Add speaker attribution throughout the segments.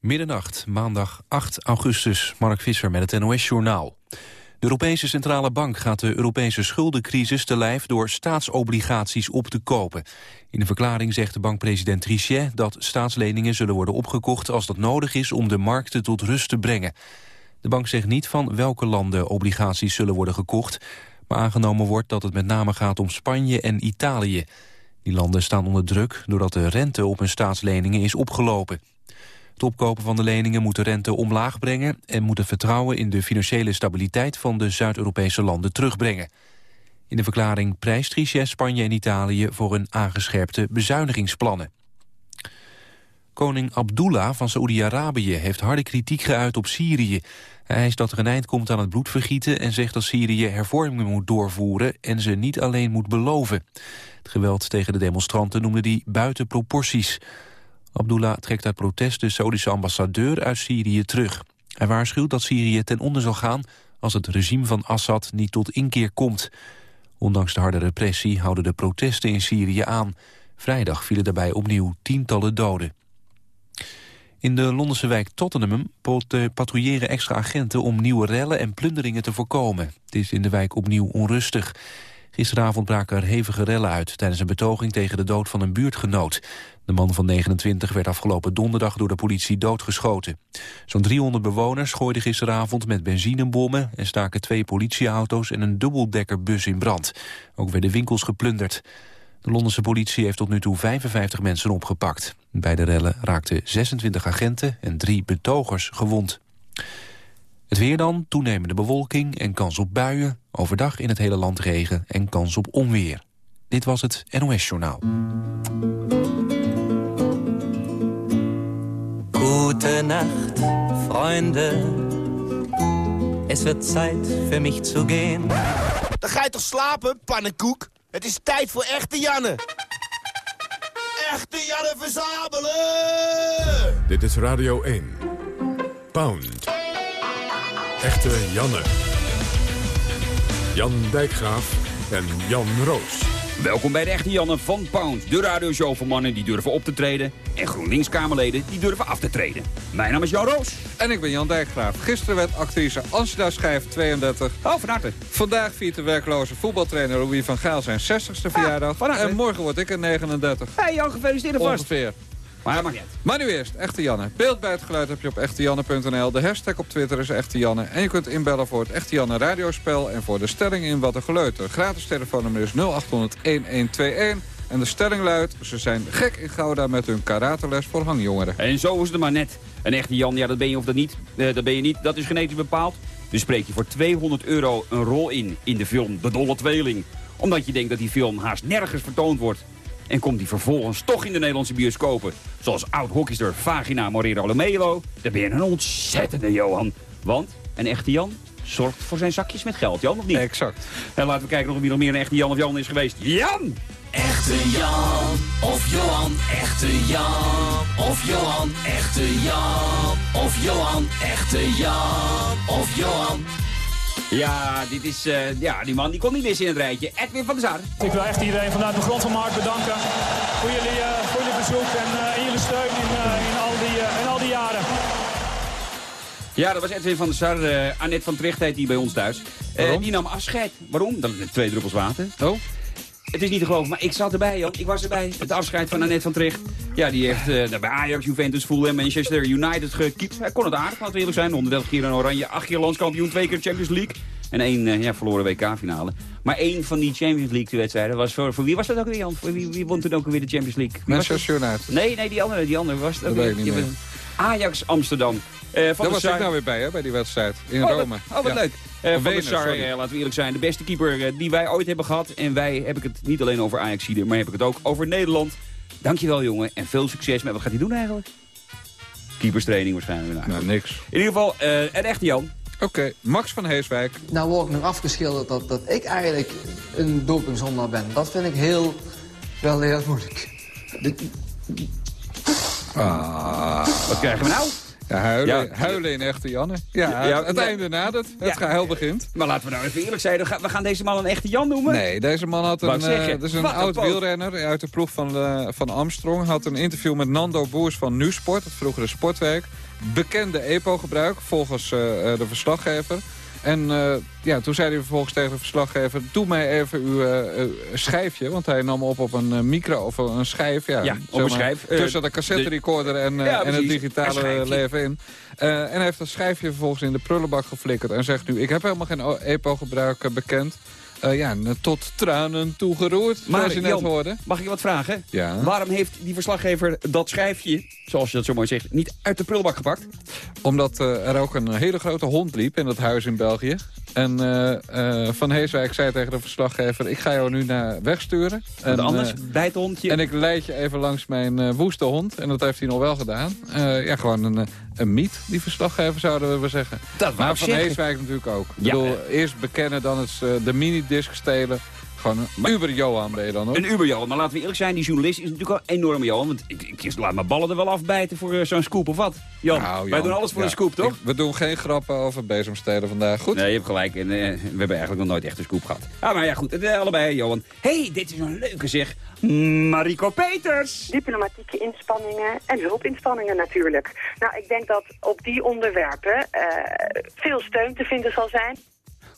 Speaker 1: Middernacht, maandag 8 augustus. Mark Visser met het NOS-journaal. De Europese Centrale Bank gaat de Europese schuldencrisis te lijf... door staatsobligaties op te kopen. In een verklaring zegt de bankpresident Trichet... dat staatsleningen zullen worden opgekocht als dat nodig is... om de markten tot rust te brengen. De bank zegt niet van welke landen obligaties zullen worden gekocht... maar aangenomen wordt dat het met name gaat om Spanje en Italië. Die landen staan onder druk doordat de rente op hun staatsleningen is opgelopen. Het opkopen van de leningen moet de rente omlaag brengen... en moet het vertrouwen in de financiële stabiliteit van de Zuid-Europese landen terugbrengen. In de verklaring prijst Trichet Spanje en Italië voor hun aangescherpte bezuinigingsplannen. Koning Abdullah van Saoedi-Arabië heeft harde kritiek geuit op Syrië. Hij eist dat er een eind komt aan het bloedvergieten... en zegt dat Syrië hervormingen moet doorvoeren en ze niet alleen moet beloven. Het geweld tegen de demonstranten noemde hij buiten proporties. Abdullah trekt uit protest de Saudische ambassadeur uit Syrië terug. Hij waarschuwt dat Syrië ten onder zal gaan als het regime van Assad niet tot inkeer komt. Ondanks de harde repressie houden de protesten in Syrië aan. Vrijdag vielen daarbij opnieuw tientallen doden. In de Londense wijk Tottenham patrouilleren extra agenten om nieuwe rellen en plunderingen te voorkomen. Het is in de wijk opnieuw onrustig. Gisteravond braken er hevige rellen uit tijdens een betoging tegen de dood van een buurtgenoot. De man van 29 werd afgelopen donderdag door de politie doodgeschoten. Zo'n 300 bewoners gooiden gisteravond met benzinebommen... en staken twee politieauto's en een dubbeldekkerbus in brand. Ook werden winkels geplunderd. De Londense politie heeft tot nu toe 55 mensen opgepakt. Bij de rellen raakten 26 agenten en drie betogers gewond. Het weer dan, toenemende bewolking en kans op buien. Overdag in het hele land regen en kans op onweer. Dit was het NOS Journaal.
Speaker 2: Gute Nacht, Freunde. Es wird Zeit für mich zu gehen.
Speaker 3: Dan ga je toch slapen, pannenkoek? Het is tijd voor echte Janne. Echte Janne verzamelen!
Speaker 4: Dit is Radio 1. Pound. Echte Janne. Jan Dijkgraaf en Jan Roos.
Speaker 5: Welkom bij de echte Janne van Pound, de radioshow voor mannen die durven op te treden... en GroenLinks-Kamerleden die durven af te treden. Mijn naam is Jan Roos.
Speaker 6: En ik ben Jan Dijkgraaf. Gisteren werd actrice Angela Schijf 32.
Speaker 5: Oh, van harte.
Speaker 6: Vandaag viert de werkloze voetbaltrainer Louis van Gaal zijn 60ste verjaardag.
Speaker 5: harte.
Speaker 6: En morgen word ik er 39.
Speaker 5: Hey Jan, gefeliciteerd alvast.
Speaker 6: Ongeveer.
Speaker 5: Maar maakt niet.
Speaker 6: Maar nu eerst, Echte Janne. Beeld bij het geluid heb je op echtejanne.nl. De hashtag op Twitter is Echte Janne. En je kunt inbellen voor het Echte Janne radiospel... en voor de stelling in Wat een Geleuter. Gratis telefoonnummer is 0800-1121. En de stelling luidt... ze zijn gek in Gouda met hun karateles voor hangjongeren.
Speaker 5: En zo is het maar net. Een echte Jan, ja, dat ben je of dat niet. Eh, dat ben je niet. Dat is genetisch bepaald. Dus spreek je voor 200 euro een rol in in de film De Dolle Tweeling. Omdat je denkt dat die film haast nergens vertoond wordt. En komt die vervolgens toch in de Nederlandse bioscopen. Zoals oud-hockeyster Vagina Morera Lomelo. Dan ben je een ontzettende Johan. Want een echte Jan zorgt voor zijn zakjes met geld. Jan, of niet?
Speaker 6: Exact.
Speaker 5: En laten we kijken of wie nog meer een echte Jan of Jan is geweest. Jan!
Speaker 2: Echte Jan of Johan, echte Jan of Johan, echte Jan of Johan, echte Jan of Johan.
Speaker 5: Ja, dit is, eh, ja, die man die kon niet missen in het rijtje. Edwin van der Sar.
Speaker 7: Ik wil echt iedereen vanuit de grond van mijn hart bedanken voor jullie, eh, voor jullie bezoek en, en jullie steun in, in, al die, in al die jaren.
Speaker 5: Ja, dat was Edwin van der Sar. Uh, Annette van Tricht heet die bij ons thuis. Die nam afscheid. Waarom? Dan twee druppels water.
Speaker 6: Oh?
Speaker 5: Het is niet te geloven, maar ik zat erbij, joh. Ik was erbij. Het afscheid van Annette van Tricht. Ja, die heeft uh, bij Ajax, Juventus, Fulham, Manchester United gekiept. Hij kon het aardig, laten we eerlijk zijn. 130 keer in oranje, 8 keer landskampioen, 2 keer Champions League. En één uh, ja, verloren WK-finale. Maar één van die Champions League-wedstrijden was voor... Voor wie was dat ook weer, Jan? Voor wie, wie won toen ook weer de Champions League?
Speaker 6: Manchester United.
Speaker 5: Nee, nee, die andere, die andere was
Speaker 6: Dat weet ik niet
Speaker 5: Ajax Amsterdam. Eh, van
Speaker 6: Daar was
Speaker 5: Sar-
Speaker 6: ik nou weer bij, hè, bij die wedstrijd. In
Speaker 5: Oh, wat-
Speaker 6: Rome.
Speaker 5: Oh, wat
Speaker 6: Ja.
Speaker 5: leuk. Eh, van
Speaker 6: Wenen,
Speaker 5: der Sar,
Speaker 6: sorry.
Speaker 5: eh, laten we eerlijk zijn, de beste keeper die wij ooit hebben gehad. En wij heb ik het niet alleen over ajax maar heb ik het ook over Nederland. Dankjewel jongen en veel succes met, wat gaat hij doen eigenlijk? Keeperstraining waarschijnlijk. Nou,
Speaker 6: Nou, niks.
Speaker 5: In ieder geval, eh een echte Jan.
Speaker 6: Oké, Max van Heeswijk.
Speaker 8: Nou word ik nog afgeschilderd dat, dat ik eigenlijk een dopingzondaar ben. Dat vind ik heel, wel heel moeilijk.
Speaker 5: Wat krijgen we nou?
Speaker 6: Ja, huilen,
Speaker 5: Ja.
Speaker 6: huilen in echte Janne. Ja,
Speaker 5: Ja,
Speaker 6: het
Speaker 5: ja.
Speaker 6: einde nadert. Het
Speaker 5: Ja.
Speaker 6: begint.
Speaker 5: Maar laten we nou even eerlijk zijn. We gaan- deze man een echte Jan noemen.
Speaker 6: Nee, deze man had een,
Speaker 5: zeggen,
Speaker 6: eh, dus een
Speaker 5: wat
Speaker 6: oud wielrenner uit de ploeg van, eh, van Armstrong. Had een interview met Nando Boers van Nusport, het vroegere sportwerk. Bekende EPO-gebruik, volgens eh, de verslaggever. En eh, ja, toen zei hij vervolgens tegen de verslaggever... doe mij even uw eh, schijfje. Want hij nam op op een eh, micro of een schijf. Ja,
Speaker 5: op een schijf.
Speaker 6: Tussen de cassette recorder en,
Speaker 5: Ja,
Speaker 6: en het digitale leven in. En hij heeft dat schijfje vervolgens in de prullenbak geflikkerd. En zegt nu, ik heb helemaal geen EPO-gebruik bekend. Eh, ja, tot tranen toegeroerd,
Speaker 5: Maar
Speaker 6: je net
Speaker 5: Jan,
Speaker 6: hoorde.
Speaker 5: mag ik je wat vragen?
Speaker 6: Ja.
Speaker 5: Waarom heeft die verslaggever dat schijfje, zoals je dat zo mooi zegt, niet uit de prullenbak gepakt?
Speaker 6: Omdat eh, er ook een hele grote hond liep in dat huis in België. En eh, Van Heeswijk zei tegen de verslaggever... ik ga jou nu naar wegsturen. En,
Speaker 5: Want anders bijt het hondje.
Speaker 6: en ik leid je even langs mijn woeste hond. En dat heeft hij nog wel gedaan. Ja, gewoon een, een miet, die verslaggever zouden we zeggen.
Speaker 5: Dat
Speaker 6: maar Van. Heeswijk natuurlijk ook. Ik bedoel, eerst bekennen, dan het, eh, de minidisc stelen. Gewoon een uber Johan ben je dan hoor.
Speaker 5: Een Uber-Johan. Maar laten we eerlijk zijn, die journalist is natuurlijk al een enorme Johan. Want ik, ik laat mijn ballen er wel afbijten voor eh, zo'n scoop of wat. Jan,
Speaker 6: Nou,
Speaker 5: wij doen alles voor
Speaker 6: ja,
Speaker 5: een scoop, toch?
Speaker 6: ik- we doen geen grappen over bezemstelen vandaag. Goed?
Speaker 5: Nee, je hebt gelijk. En, eh, we hebben eigenlijk nog nooit echt een scoop gehad. Ah, maar ja, goed. eh, allebei, Johan. hey, dit is een leuke zeg. Mariko Peters.
Speaker 9: diplomatieke inspanningen en hulpinspanningen natuurlijk. Nou, ik denk dat op die onderwerpen eh, veel steun te vinden zal zijn.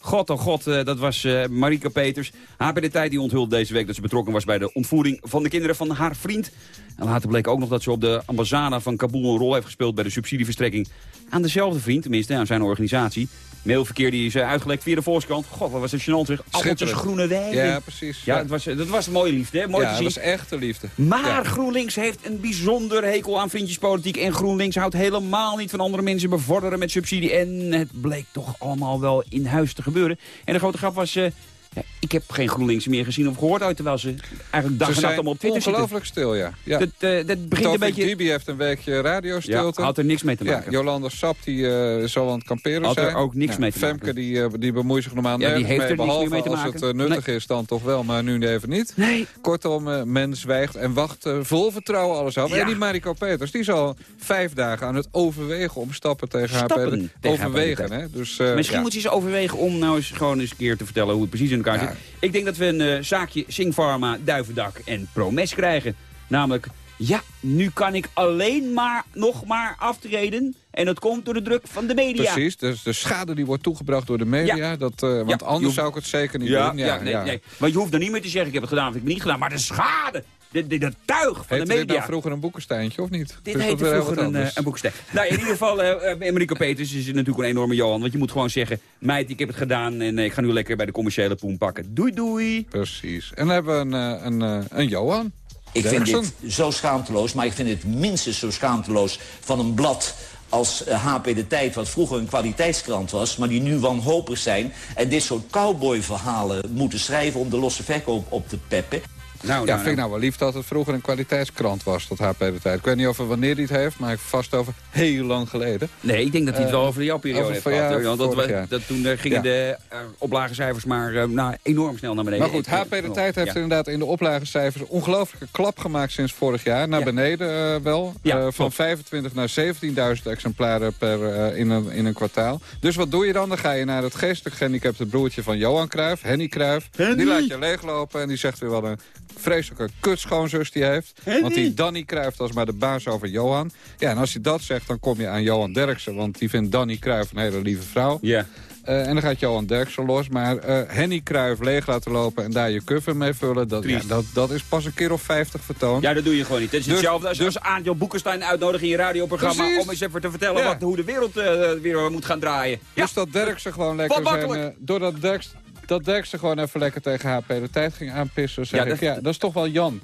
Speaker 5: God, oh god, eh, dat was eh Marika Peters. HP de Tijd die onthulde deze week dat ze betrokken was bij de ontvoering van de kinderen van haar vriend. En later bleek ook nog dat ze op de ambassade van Kabul een rol heeft gespeeld bij de subsidieverstrekking aan dezelfde vriend, tenminste aan zijn organisatie. Mailverkeer die is eh, uitgelekt via de Volkskrant. God, wat was het gênant zeg. Appeltjes groene weiden.
Speaker 6: Ja, precies.
Speaker 5: Ja, dat was, dat was een mooie liefde, hè? Mooi
Speaker 6: ja,
Speaker 5: te zien.
Speaker 6: dat was echte liefde.
Speaker 5: Maar
Speaker 6: Ja.
Speaker 5: GroenLinks heeft een bijzonder hekel aan vriendjespolitiek. En GroenLinks houdt helemaal niet van andere mensen bevorderen met subsidie. En het bleek toch allemaal wel in huis te gebeuren. En de grote grap was... eh, ja, ik heb geen GroenLinks meer gezien of gehoord uit... terwijl ze eigenlijk dag
Speaker 6: Ze
Speaker 5: en nacht allemaal op Twitter zitten.
Speaker 6: ongelooflijk stil, ja. ja.
Speaker 5: Dat, eh, dat begint een beetje...
Speaker 6: Dibi heeft een weekje
Speaker 5: Ja,
Speaker 6: radiostilte.
Speaker 5: had er niks mee te
Speaker 6: Ja,
Speaker 5: maken.
Speaker 6: Jolanda Sap die eh, zal aan het kamperen
Speaker 5: Had er
Speaker 6: zijn.
Speaker 5: ook niks
Speaker 6: Ja,
Speaker 5: mee te
Speaker 6: Femke
Speaker 5: maken.
Speaker 6: die, eh, die bemoeit zich normaal
Speaker 5: Ja, die heeft
Speaker 6: mee,
Speaker 5: er niks
Speaker 6: behalve
Speaker 5: mee te
Speaker 6: als het
Speaker 5: maken.
Speaker 6: nuttig is dan toch wel, maar nu even niet.
Speaker 5: Nee.
Speaker 6: Kortom, men zwijgt en wacht vol vertrouwen alles af.
Speaker 5: Ja.
Speaker 6: En die Mariko Peters, die is al vijf dagen aan het overwegen om stappen tegen
Speaker 5: Stappen
Speaker 6: haar
Speaker 5: tegen
Speaker 6: overwegen. Hè? Dus,
Speaker 5: Misschien
Speaker 6: ja.
Speaker 5: moet je eens overwegen om nou eens gewoon eens een keer te vertellen hoe het precies in elkaar
Speaker 6: Ja.
Speaker 5: zit. Ik denk dat we een eh, zaakje Singpharma, Duivendak en Promes krijgen. Namelijk, ja, nu kan ik alleen maar nog maar aftreden. En dat komt door de druk van de media.
Speaker 6: Precies, dus de schade die wordt toegebracht door de media.
Speaker 5: Ja.
Speaker 6: Dat, eh, want
Speaker 5: Ja,
Speaker 6: anders
Speaker 5: hoeft-
Speaker 6: zou ik het zeker niet
Speaker 5: Ja,
Speaker 6: doen.
Speaker 5: ja, nee, nee. Maar je hoeft dan niet meer te zeggen, ik heb het gedaan of ik heb het niet gedaan. Maar de schade, de, de, de tuig van
Speaker 6: Heette
Speaker 5: de
Speaker 6: dit
Speaker 5: media.
Speaker 6: nou vroeger een boekensteintje of niet?
Speaker 5: Dit
Speaker 6: Dus
Speaker 5: heette
Speaker 6: heel
Speaker 5: vroeger een, eh, een boekstijl. Nou, in ieder geval, eh uh, Enrico Peters is natuurlijk een enorme Johan. Want je moet gewoon zeggen, meid, ik heb het gedaan en eh, ik ga nu lekker bij de commerciële poen pakken. Doei, doei.
Speaker 6: Precies. En dan hebben we een, eh, een, eh, een Johan.
Speaker 10: Ik vind dit zo schaamteloos, maar ik vind het minstens zo schaamteloos van een blad als eh, HP De Tijd, wat vroeger een kwaliteitskrant was... maar die nu wanhopig zijn en dit soort cowboyverhalen moeten schrijven... om de losse verkoop op te peppen.
Speaker 5: Nou,
Speaker 6: Ja, vind ik nou wel lief dat het vroeger een kwaliteitskrant was, dat HP de tijd. Ik weet niet over wanneer hij het heeft, maar ik vast over heel lang geleden.
Speaker 5: Nee, ik denk dat hij het wel
Speaker 6: Eh,
Speaker 5: over jouw periode
Speaker 6: over
Speaker 5: heeft gehad.
Speaker 6: ja.
Speaker 5: Want dat, we- toen eh, gingen de uh, oplagecijfers maar eh, nou, enorm snel naar beneden.
Speaker 6: Maar goed,
Speaker 5: eh,
Speaker 6: HP de tijd heeft
Speaker 5: ja.
Speaker 6: inderdaad in de oplagecijfers een ongelooflijke klap gemaakt sinds vorig jaar. Naar
Speaker 5: Ja.
Speaker 6: beneden eh, wel.
Speaker 5: Ja,
Speaker 6: Eh, van
Speaker 5: klopt.
Speaker 6: 25 naar 17.000 exemplaren per, eh, in, een, in een kwartaal. Dus wat doe je dan? Dan ga je naar het geestelijk gehandicapte broertje van Johan Cruijff, Henny Cruijff. Die laat je leeglopen en die zegt weer wat een vreselijke kutschoonzus die heeft. Want die Danny Cruijff, dat is maar de baas over Johan. Ja, en als je dat zegt, dan kom je aan Johan Derksen. Want die vindt Danny Cruijff een hele lieve vrouw.
Speaker 5: Ja.
Speaker 6: Eh, en dan gaat Johan Derksen los. Maar eh, Henny Cruijff leeg laten lopen en daar je cover mee vullen... Dat, ja, dat, dat is pas een keer of 50 vertoond.
Speaker 5: ja, dat doe je gewoon niet. Het is
Speaker 6: Dus-
Speaker 5: hetzelfde als,
Speaker 6: dus-
Speaker 5: als Aanjo Boekenstein uitnodigen in je radioprogramma...
Speaker 6: Precies.
Speaker 5: om eens even te vertellen
Speaker 6: Ja.
Speaker 5: wat, hoe de wereld eh, weer moet gaan draaien. Ja,
Speaker 6: Dus dat Derksen gewoon lekker zijn... doordat Derksen, dat Derksen gewoon even lekker tegen HP de tijd ging aanpissen... zeg
Speaker 5: Ja,
Speaker 6: ik,
Speaker 5: dat-
Speaker 6: ja, dat is toch wel Jan,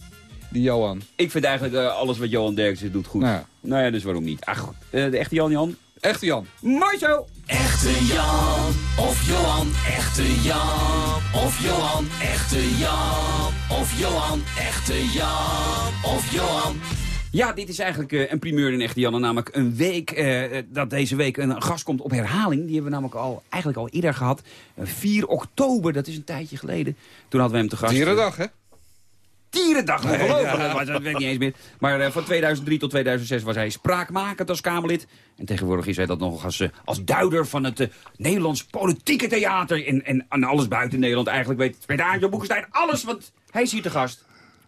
Speaker 6: die Johan.
Speaker 5: ik vind eigenlijk eh, alles wat Johan Derksen doet goed.
Speaker 6: Nou.
Speaker 5: Nou ja, dus waarom niet? Ach, goed. Eh, de echte Jan Jan.
Speaker 6: Echte Jan.
Speaker 5: Mooi zo!
Speaker 2: Echte Jan of Johan, echte Jan of Johan, echte Jan of Johan, echte Jan of Johan.
Speaker 5: Ja, dit is eigenlijk eh, een primeur in Echte Janne. Namelijk een week, eh, dat deze week een gast komt op herhaling. Die hebben we namelijk al, eigenlijk al eerder gehad. Eh, 4 oktober, dat is een tijdje geleden. Toen hadden we hem te gast.
Speaker 6: Dierendag, hè?
Speaker 5: Martierendag. Ongelooflijk. Dat, dat weet ik niet eens meer. Maar eh, van 2003 tot 2006 was hij spraakmakend als Kamerlid. En tegenwoordig is hij dat nog als, eh, als duider van het eh, Nederlands politieke theater. En, en, en alles buiten Nederland. Eigenlijk weet, weet Arendtje Boekenstein alles, want hij is hier te gast.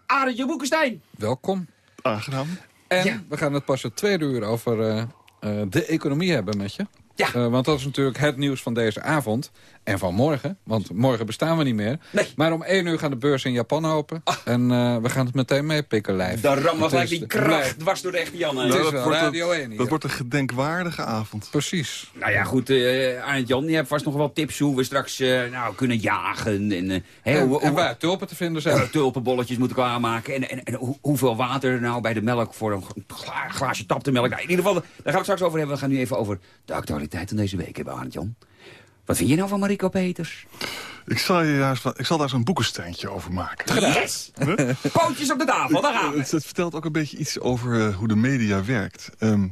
Speaker 5: Arendtje Boekenstein.
Speaker 6: Welkom.
Speaker 11: Aangenaam.
Speaker 6: En we gaan het pas het tweede uur over eh, eh, de economie hebben met je.
Speaker 5: Ja.
Speaker 6: Eh, want dat is natuurlijk het nieuws van deze avond. En van morgen, want morgen bestaan we niet meer.
Speaker 5: Nee.
Speaker 6: Maar om één uur gaan de beurzen in Japan open. En eh, we gaan het meteen meepikken live.
Speaker 5: Daar rammen
Speaker 6: Het
Speaker 5: gelijk die kracht dwars door de echte Jan.
Speaker 6: Is
Speaker 11: dat wordt een-
Speaker 6: 1 hier.
Speaker 11: Dat wordt een gedenkwaardige avond.
Speaker 6: Precies.
Speaker 5: Nou ja, goed, eh Arend Jan, je hebt vast nog wel tips hoe we straks eh, nou, kunnen jagen. En, hè,
Speaker 6: En,
Speaker 5: hoe,
Speaker 6: en waar tulpen te vinden zijn.
Speaker 5: tulpenbolletjes moeten klaarmaken. En, en, en hoe- hoeveel water er nou bij de melk voor een gla- glaasje tapte melk. Nou, in ieder geval, daar gaan we het straks over hebben. We gaan nu even over de actualiteit van deze week hebben, Arend Jan. Wat vind je nou van Mariko Peters?
Speaker 11: Ik zal, je wat- ik zal daar zo'n boekensteintje over maken.
Speaker 5: Yes! Pootjes op de tafel, daar gaan we.
Speaker 11: Het, het vertelt ook een beetje iets over eh, hoe de media werkt. Ehm,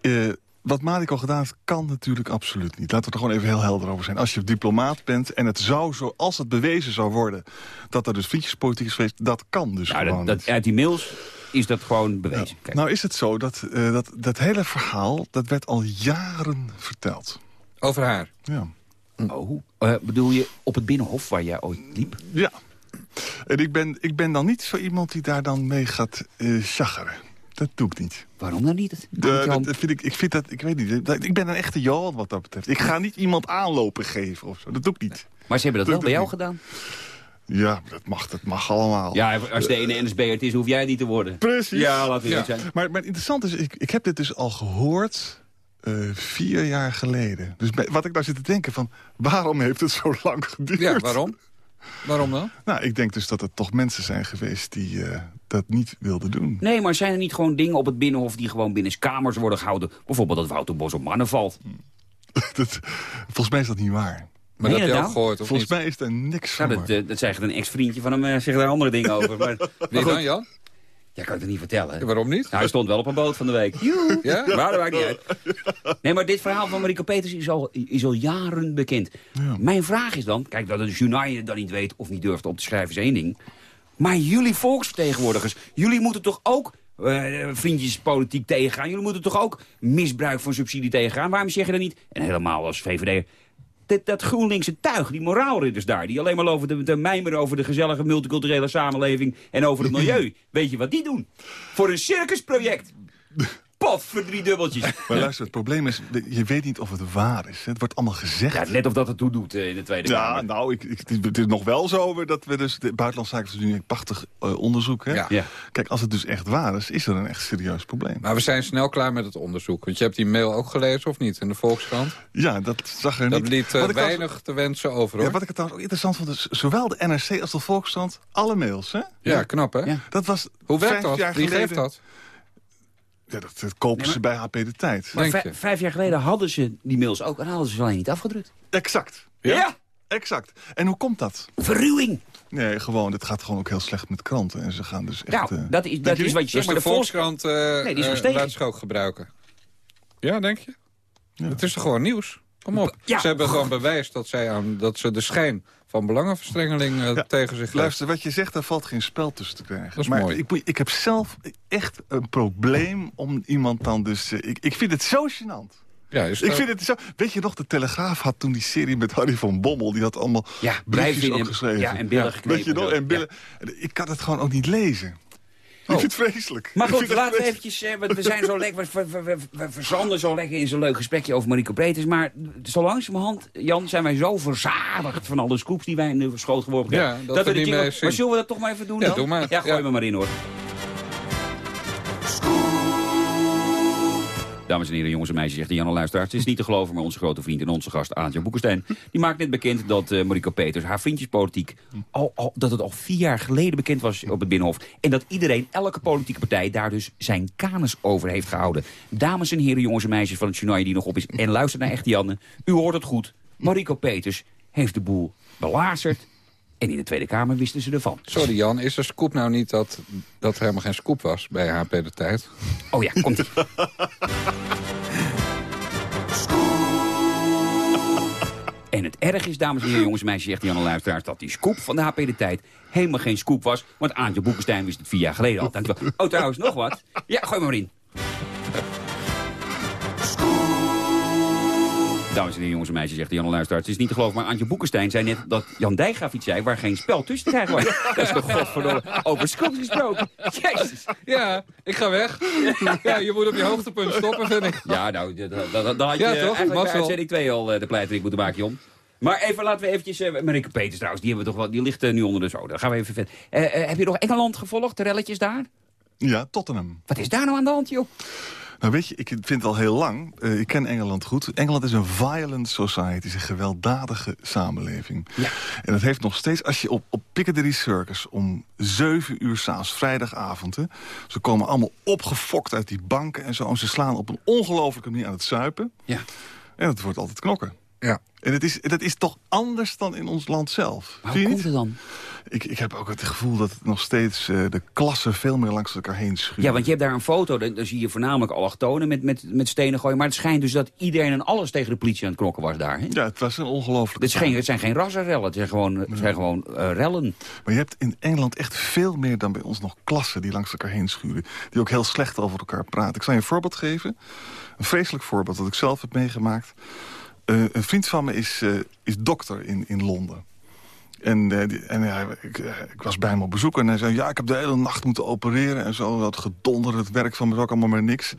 Speaker 11: eh, wat Mariko gedaan heeft, kan natuurlijk absoluut niet. Laten we er gewoon even heel helder over zijn. Als je diplomaat bent en het zou zo, als het bewezen zou worden... dat er dus vriendjespolitiek is geweest, dat kan dus
Speaker 5: Nou,
Speaker 11: gewoon
Speaker 5: dat, uit die mails is dat gewoon bewezen.
Speaker 11: Nou is het zo dat, eh, dat dat hele verhaal, dat werd al jaren verteld.
Speaker 6: Over haar.
Speaker 11: Ja.
Speaker 5: Oh, eh, bedoel je op het Binnenhof waar jij ooit liep?
Speaker 11: Ja. En ik ben, ik ben dan niet zo iemand die daar dan mee gaat eh chageren. Dat doe ik niet.
Speaker 5: Waarom dan niet?
Speaker 11: De,
Speaker 5: Jan?
Speaker 11: dat vind ik, ik vind dat, ik weet niet, dat- ik ben een echte Johan wat dat betreft. Ik ga niet iemand aanlopen geven of zo, dat doe ik niet.
Speaker 5: Maar ze hebben dat wel bij jou
Speaker 11: niet.
Speaker 5: gedaan.
Speaker 11: Ja, dat mag, dat mag allemaal.
Speaker 5: Ja, als de ene NSB het is, hoef jij het niet te worden.
Speaker 11: Precies.
Speaker 5: Ja, laten we
Speaker 11: Ja.
Speaker 5: eerlijk zijn.
Speaker 11: Maar, maar interessant is, ik, ik heb dit dus al gehoord eh, vier jaar geleden. Dus bij- wat ik nou zit te denken van, waarom heeft het zo lang geduurd?
Speaker 6: Ja, waarom? Waarom dan?
Speaker 11: Nou, ik denk dus dat er toch mensen zijn geweest die eh, dat niet wilden doen.
Speaker 5: Nee, maar zijn er niet gewoon dingen op het Binnenhof die gewoon binnen kamers worden gehouden? Bijvoorbeeld dat Wouter Bos op mannen valt.
Speaker 11: dat, volgens mij is dat niet waar.
Speaker 6: Maar dat
Speaker 5: je
Speaker 6: heb je
Speaker 5: dat
Speaker 6: ook gehoord, of
Speaker 11: Volgens
Speaker 6: niet?
Speaker 11: mij is er niks
Speaker 5: Ja,
Speaker 11: van
Speaker 5: dat,
Speaker 11: waar.
Speaker 5: eh, dat zegt een ex-vriendje van hem, zegt daar andere dingen over. Maar, maar
Speaker 6: Wie
Speaker 5: goed,
Speaker 6: dan, Jan?
Speaker 5: Ja, kan ik het niet vertellen.
Speaker 6: Ja, waarom niet?
Speaker 5: Nou, hij stond wel op een boot van de week. Joe.
Speaker 6: Ja?
Speaker 5: Maar dat maakt niet uit. Nee, maar dit verhaal van Mariko Peters is al, is al jaren bekend. Mijn vraag is dan, kijk, dat het journaal dan niet weet of niet durft op te schrijven is één ding. Maar jullie volksvertegenwoordigers, jullie moeten toch ook eh, vriendjespolitiek tegengaan? Jullie moeten toch ook misbruik van subsidie tegengaan? Waarom zeg je dat niet? En helemaal als VVD. Dat, dat GroenLinkse tuig, die moraalridders daar... die alleen maar over de, de mijmeren over de gezellige multiculturele samenleving... en over het milieu. Weet je wat die doen? Voor een circusproject. Pof, voor drie dubbeltjes.
Speaker 11: Maar luister, het probleem is, je weet niet of het waar is. Het wordt allemaal gezegd.
Speaker 5: Ja, net of dat het toe doet eh, in de Tweede
Speaker 11: Ja,
Speaker 5: Kamer.
Speaker 11: nou, ik, ik, het is nog wel zo dat we dus... De Buitenlandse Zaken doen een prachtig eh, onderzoek. Hè?
Speaker 6: Ja.
Speaker 5: Ja.
Speaker 11: Kijk, als het dus echt waar is, is er een echt serieus probleem.
Speaker 6: Maar we zijn snel klaar met het onderzoek. Want je hebt die mail ook gelezen, of niet? In de Volkskrant.
Speaker 11: Ja, dat zag er
Speaker 6: Dat
Speaker 11: niet...
Speaker 6: liet eh, weinig te wensen over, hoor.
Speaker 11: Ja, wat ik het trouwens ook interessant vond, is zowel de NRC als de Volkskrant, alle mails, hè?
Speaker 6: Ja, knap, hè?
Speaker 5: Ja.
Speaker 11: Dat was
Speaker 6: Hoe werkt dat? Wie geeft dat?
Speaker 11: Ja, dat, dat kopen
Speaker 5: Nee,
Speaker 11: ze bij HP de Tijd.
Speaker 5: Maar vij- vijf jaar geleden hadden ze die mails ook... en hadden ze ze alleen niet afgedrukt.
Speaker 11: Exact.
Speaker 5: Ja,
Speaker 11: Exact. En hoe komt dat?
Speaker 5: verruwing.
Speaker 11: Nee, gewoon, het gaat gewoon ook heel slecht met kranten. En ze gaan dus echt...
Speaker 5: Nou,
Speaker 11: eh,
Speaker 5: dat is, dat
Speaker 11: je
Speaker 5: is wat je
Speaker 6: Dus
Speaker 5: zegt. Maar
Speaker 6: de
Speaker 5: de Volkskrant...
Speaker 6: Eh
Speaker 5: Nee, die is
Speaker 6: eh, laat zich ook gebruiken. Ja, denk je?
Speaker 11: Ja.
Speaker 6: Het is toch gewoon nieuws? Kom op.
Speaker 5: Ja.
Speaker 6: Ze hebben gewoon bewijs dat, zij aan, dat ze de schijn van belangenverstrengeling eh,
Speaker 11: Ja,
Speaker 6: tegen zich.
Speaker 11: Luister, wat je zegt, daar valt geen spel tussen te krijgen.
Speaker 6: Dat is
Speaker 11: maar
Speaker 6: mooi.
Speaker 11: Ik, ik heb zelf echt een probleem om iemand dan dus... eh, ik, ik vind het zo gênant.
Speaker 6: Ja, is
Speaker 11: Ik vind het zo... Weet je nog, de Telegraaf had toen die serie met Harry van Bommel... die had allemaal
Speaker 5: Ja,
Speaker 11: briefjes ook geschreven.
Speaker 5: ja, en billen geknepen
Speaker 11: Weet je nog,
Speaker 5: en
Speaker 11: billen... Ik kan het gewoon ook niet lezen. Ik
Speaker 6: Oh.
Speaker 11: vind het vreselijk.
Speaker 5: Maar goed, laten we eventjes... eh, want we zijn zo lekker... We, we, we, we verzanden zo lekker in zo'n leuk gesprekje over Mariko Peters. Maar zo langzamerhand, Jan, zijn wij zo verzadigd... van alle scoops die wij in de schoot geworpen
Speaker 6: Ja,
Speaker 5: hebben.
Speaker 6: dat we niet meer zien.
Speaker 5: Maar zullen we dat toch maar even doen
Speaker 6: Ja,
Speaker 5: dan?
Speaker 6: doe maar.
Speaker 5: Ja, gooi
Speaker 6: Ja.
Speaker 5: me maar in, hoor. Dames en heren, jongens en meisjes, zegt Janne Luisteraars. Het is niet te geloven, maar onze grote vriend en onze gast Aantje Boekenstein... die maakt net bekend dat Mariko Peters, haar vriendjespolitiek... Al, al, dat het al vier jaar geleden bekend was op het Binnenhof... en dat iedereen, elke politieke partij, daar dus zijn kanus over heeft gehouden. Dames en heren, jongens en meisjes van het journaal die nog op is... en luister naar Echte Janne, u hoort het goed. Mariko Peters heeft de boel belazerd... en in de Tweede Kamer wisten ze ervan.
Speaker 6: Sorry Jan, is de scoop nou niet dat dat er helemaal geen scoop was bij HP de Tijd?
Speaker 5: Oh ja, komt ie. En het erg is, dames en heren, jongens en meisjes, zegt Jan Luisteraars... dat die scoop van de HP de Tijd helemaal geen scoop was. Want Aantje Boekenstein wist het vier jaar geleden al. Dankjewel. Oh, trouwens, nog wat. Ja, gooi maar in. Dames en heren, jongens en meisjes, zegt Jan Luisteraars. Het is niet te geloven, maar Antje Boekenstein zei net dat Jan Dijkgraaf iets zei... waar geen spel tussen te krijgen was. Dat is toch godverdomme over scoops gesproken. Jezus.
Speaker 6: Ja, ik ga weg. Ja, je moet op je hoogtepunt stoppen, vind ik.
Speaker 5: Ja, nou, dat, dat, dat had je
Speaker 6: Ja, toch?
Speaker 5: eigenlijk bij
Speaker 6: Mazzel.
Speaker 5: uitzending 2 al eh, de pleiterik moeten maken, Jon. Maar even, laten we eventjes... eh Marieke Peters trouwens, die, hebben we toch wel, die ligt eh, nu onder de zo. Dan gaan we even. Eh, eh, heb je nog Engeland gevolgd, de relletjes daar?
Speaker 11: Ja, Tottenham.
Speaker 5: Wat is daar nou aan de hand, joh?
Speaker 11: Nou weet je, ik vind het al heel lang, eh, ik ken Engeland goed. Engeland is een violent society, het is een gewelddadige samenleving.
Speaker 5: Ja.
Speaker 11: En dat heeft nog steeds, als je op, op Piccadilly Circus om 7 uur s'avonds, vrijdagavond... Hè, ze komen allemaal opgefokt uit die banken en zo... en ze slaan op een ongelofelijke manier aan het zuipen.
Speaker 5: Ja.
Speaker 11: En het wordt altijd knokken.
Speaker 6: Ja.
Speaker 11: En het is, dat is toch anders dan in ons land zelf.
Speaker 5: Maar hoe komt het dan?
Speaker 11: Ik, ik heb ook het gevoel dat het nog steeds eh, de klassen veel meer langs elkaar heen schuren.
Speaker 5: Ja, want je hebt daar een foto, dan, dan zie je voornamelijk allochtonen met, met, met stenen gooien. Maar het schijnt dus dat iedereen en alles tegen de politie aan het knokken was daar. Hè?
Speaker 11: Ja, het was een ongelooflijk.
Speaker 5: Het, geen, het zijn geen rassenrellen, het zijn gewoon, het zijn gewoon eh, rellen.
Speaker 11: Maar je hebt in Engeland echt veel meer dan bij ons nog klassen die langs elkaar heen schuren. Die ook heel slecht over elkaar praten. Ik zal je een voorbeeld geven. Een vreselijk voorbeeld dat ik zelf heb meegemaakt. Eh, een vriend van me is, is dokter in, in Londen. En, eh, en ja, ik, eh, ik was bij hem op bezoek en hij zei... ja, ik heb de hele nacht moeten opereren en zo. Dat gedonder, het werk van me is ook allemaal maar niks.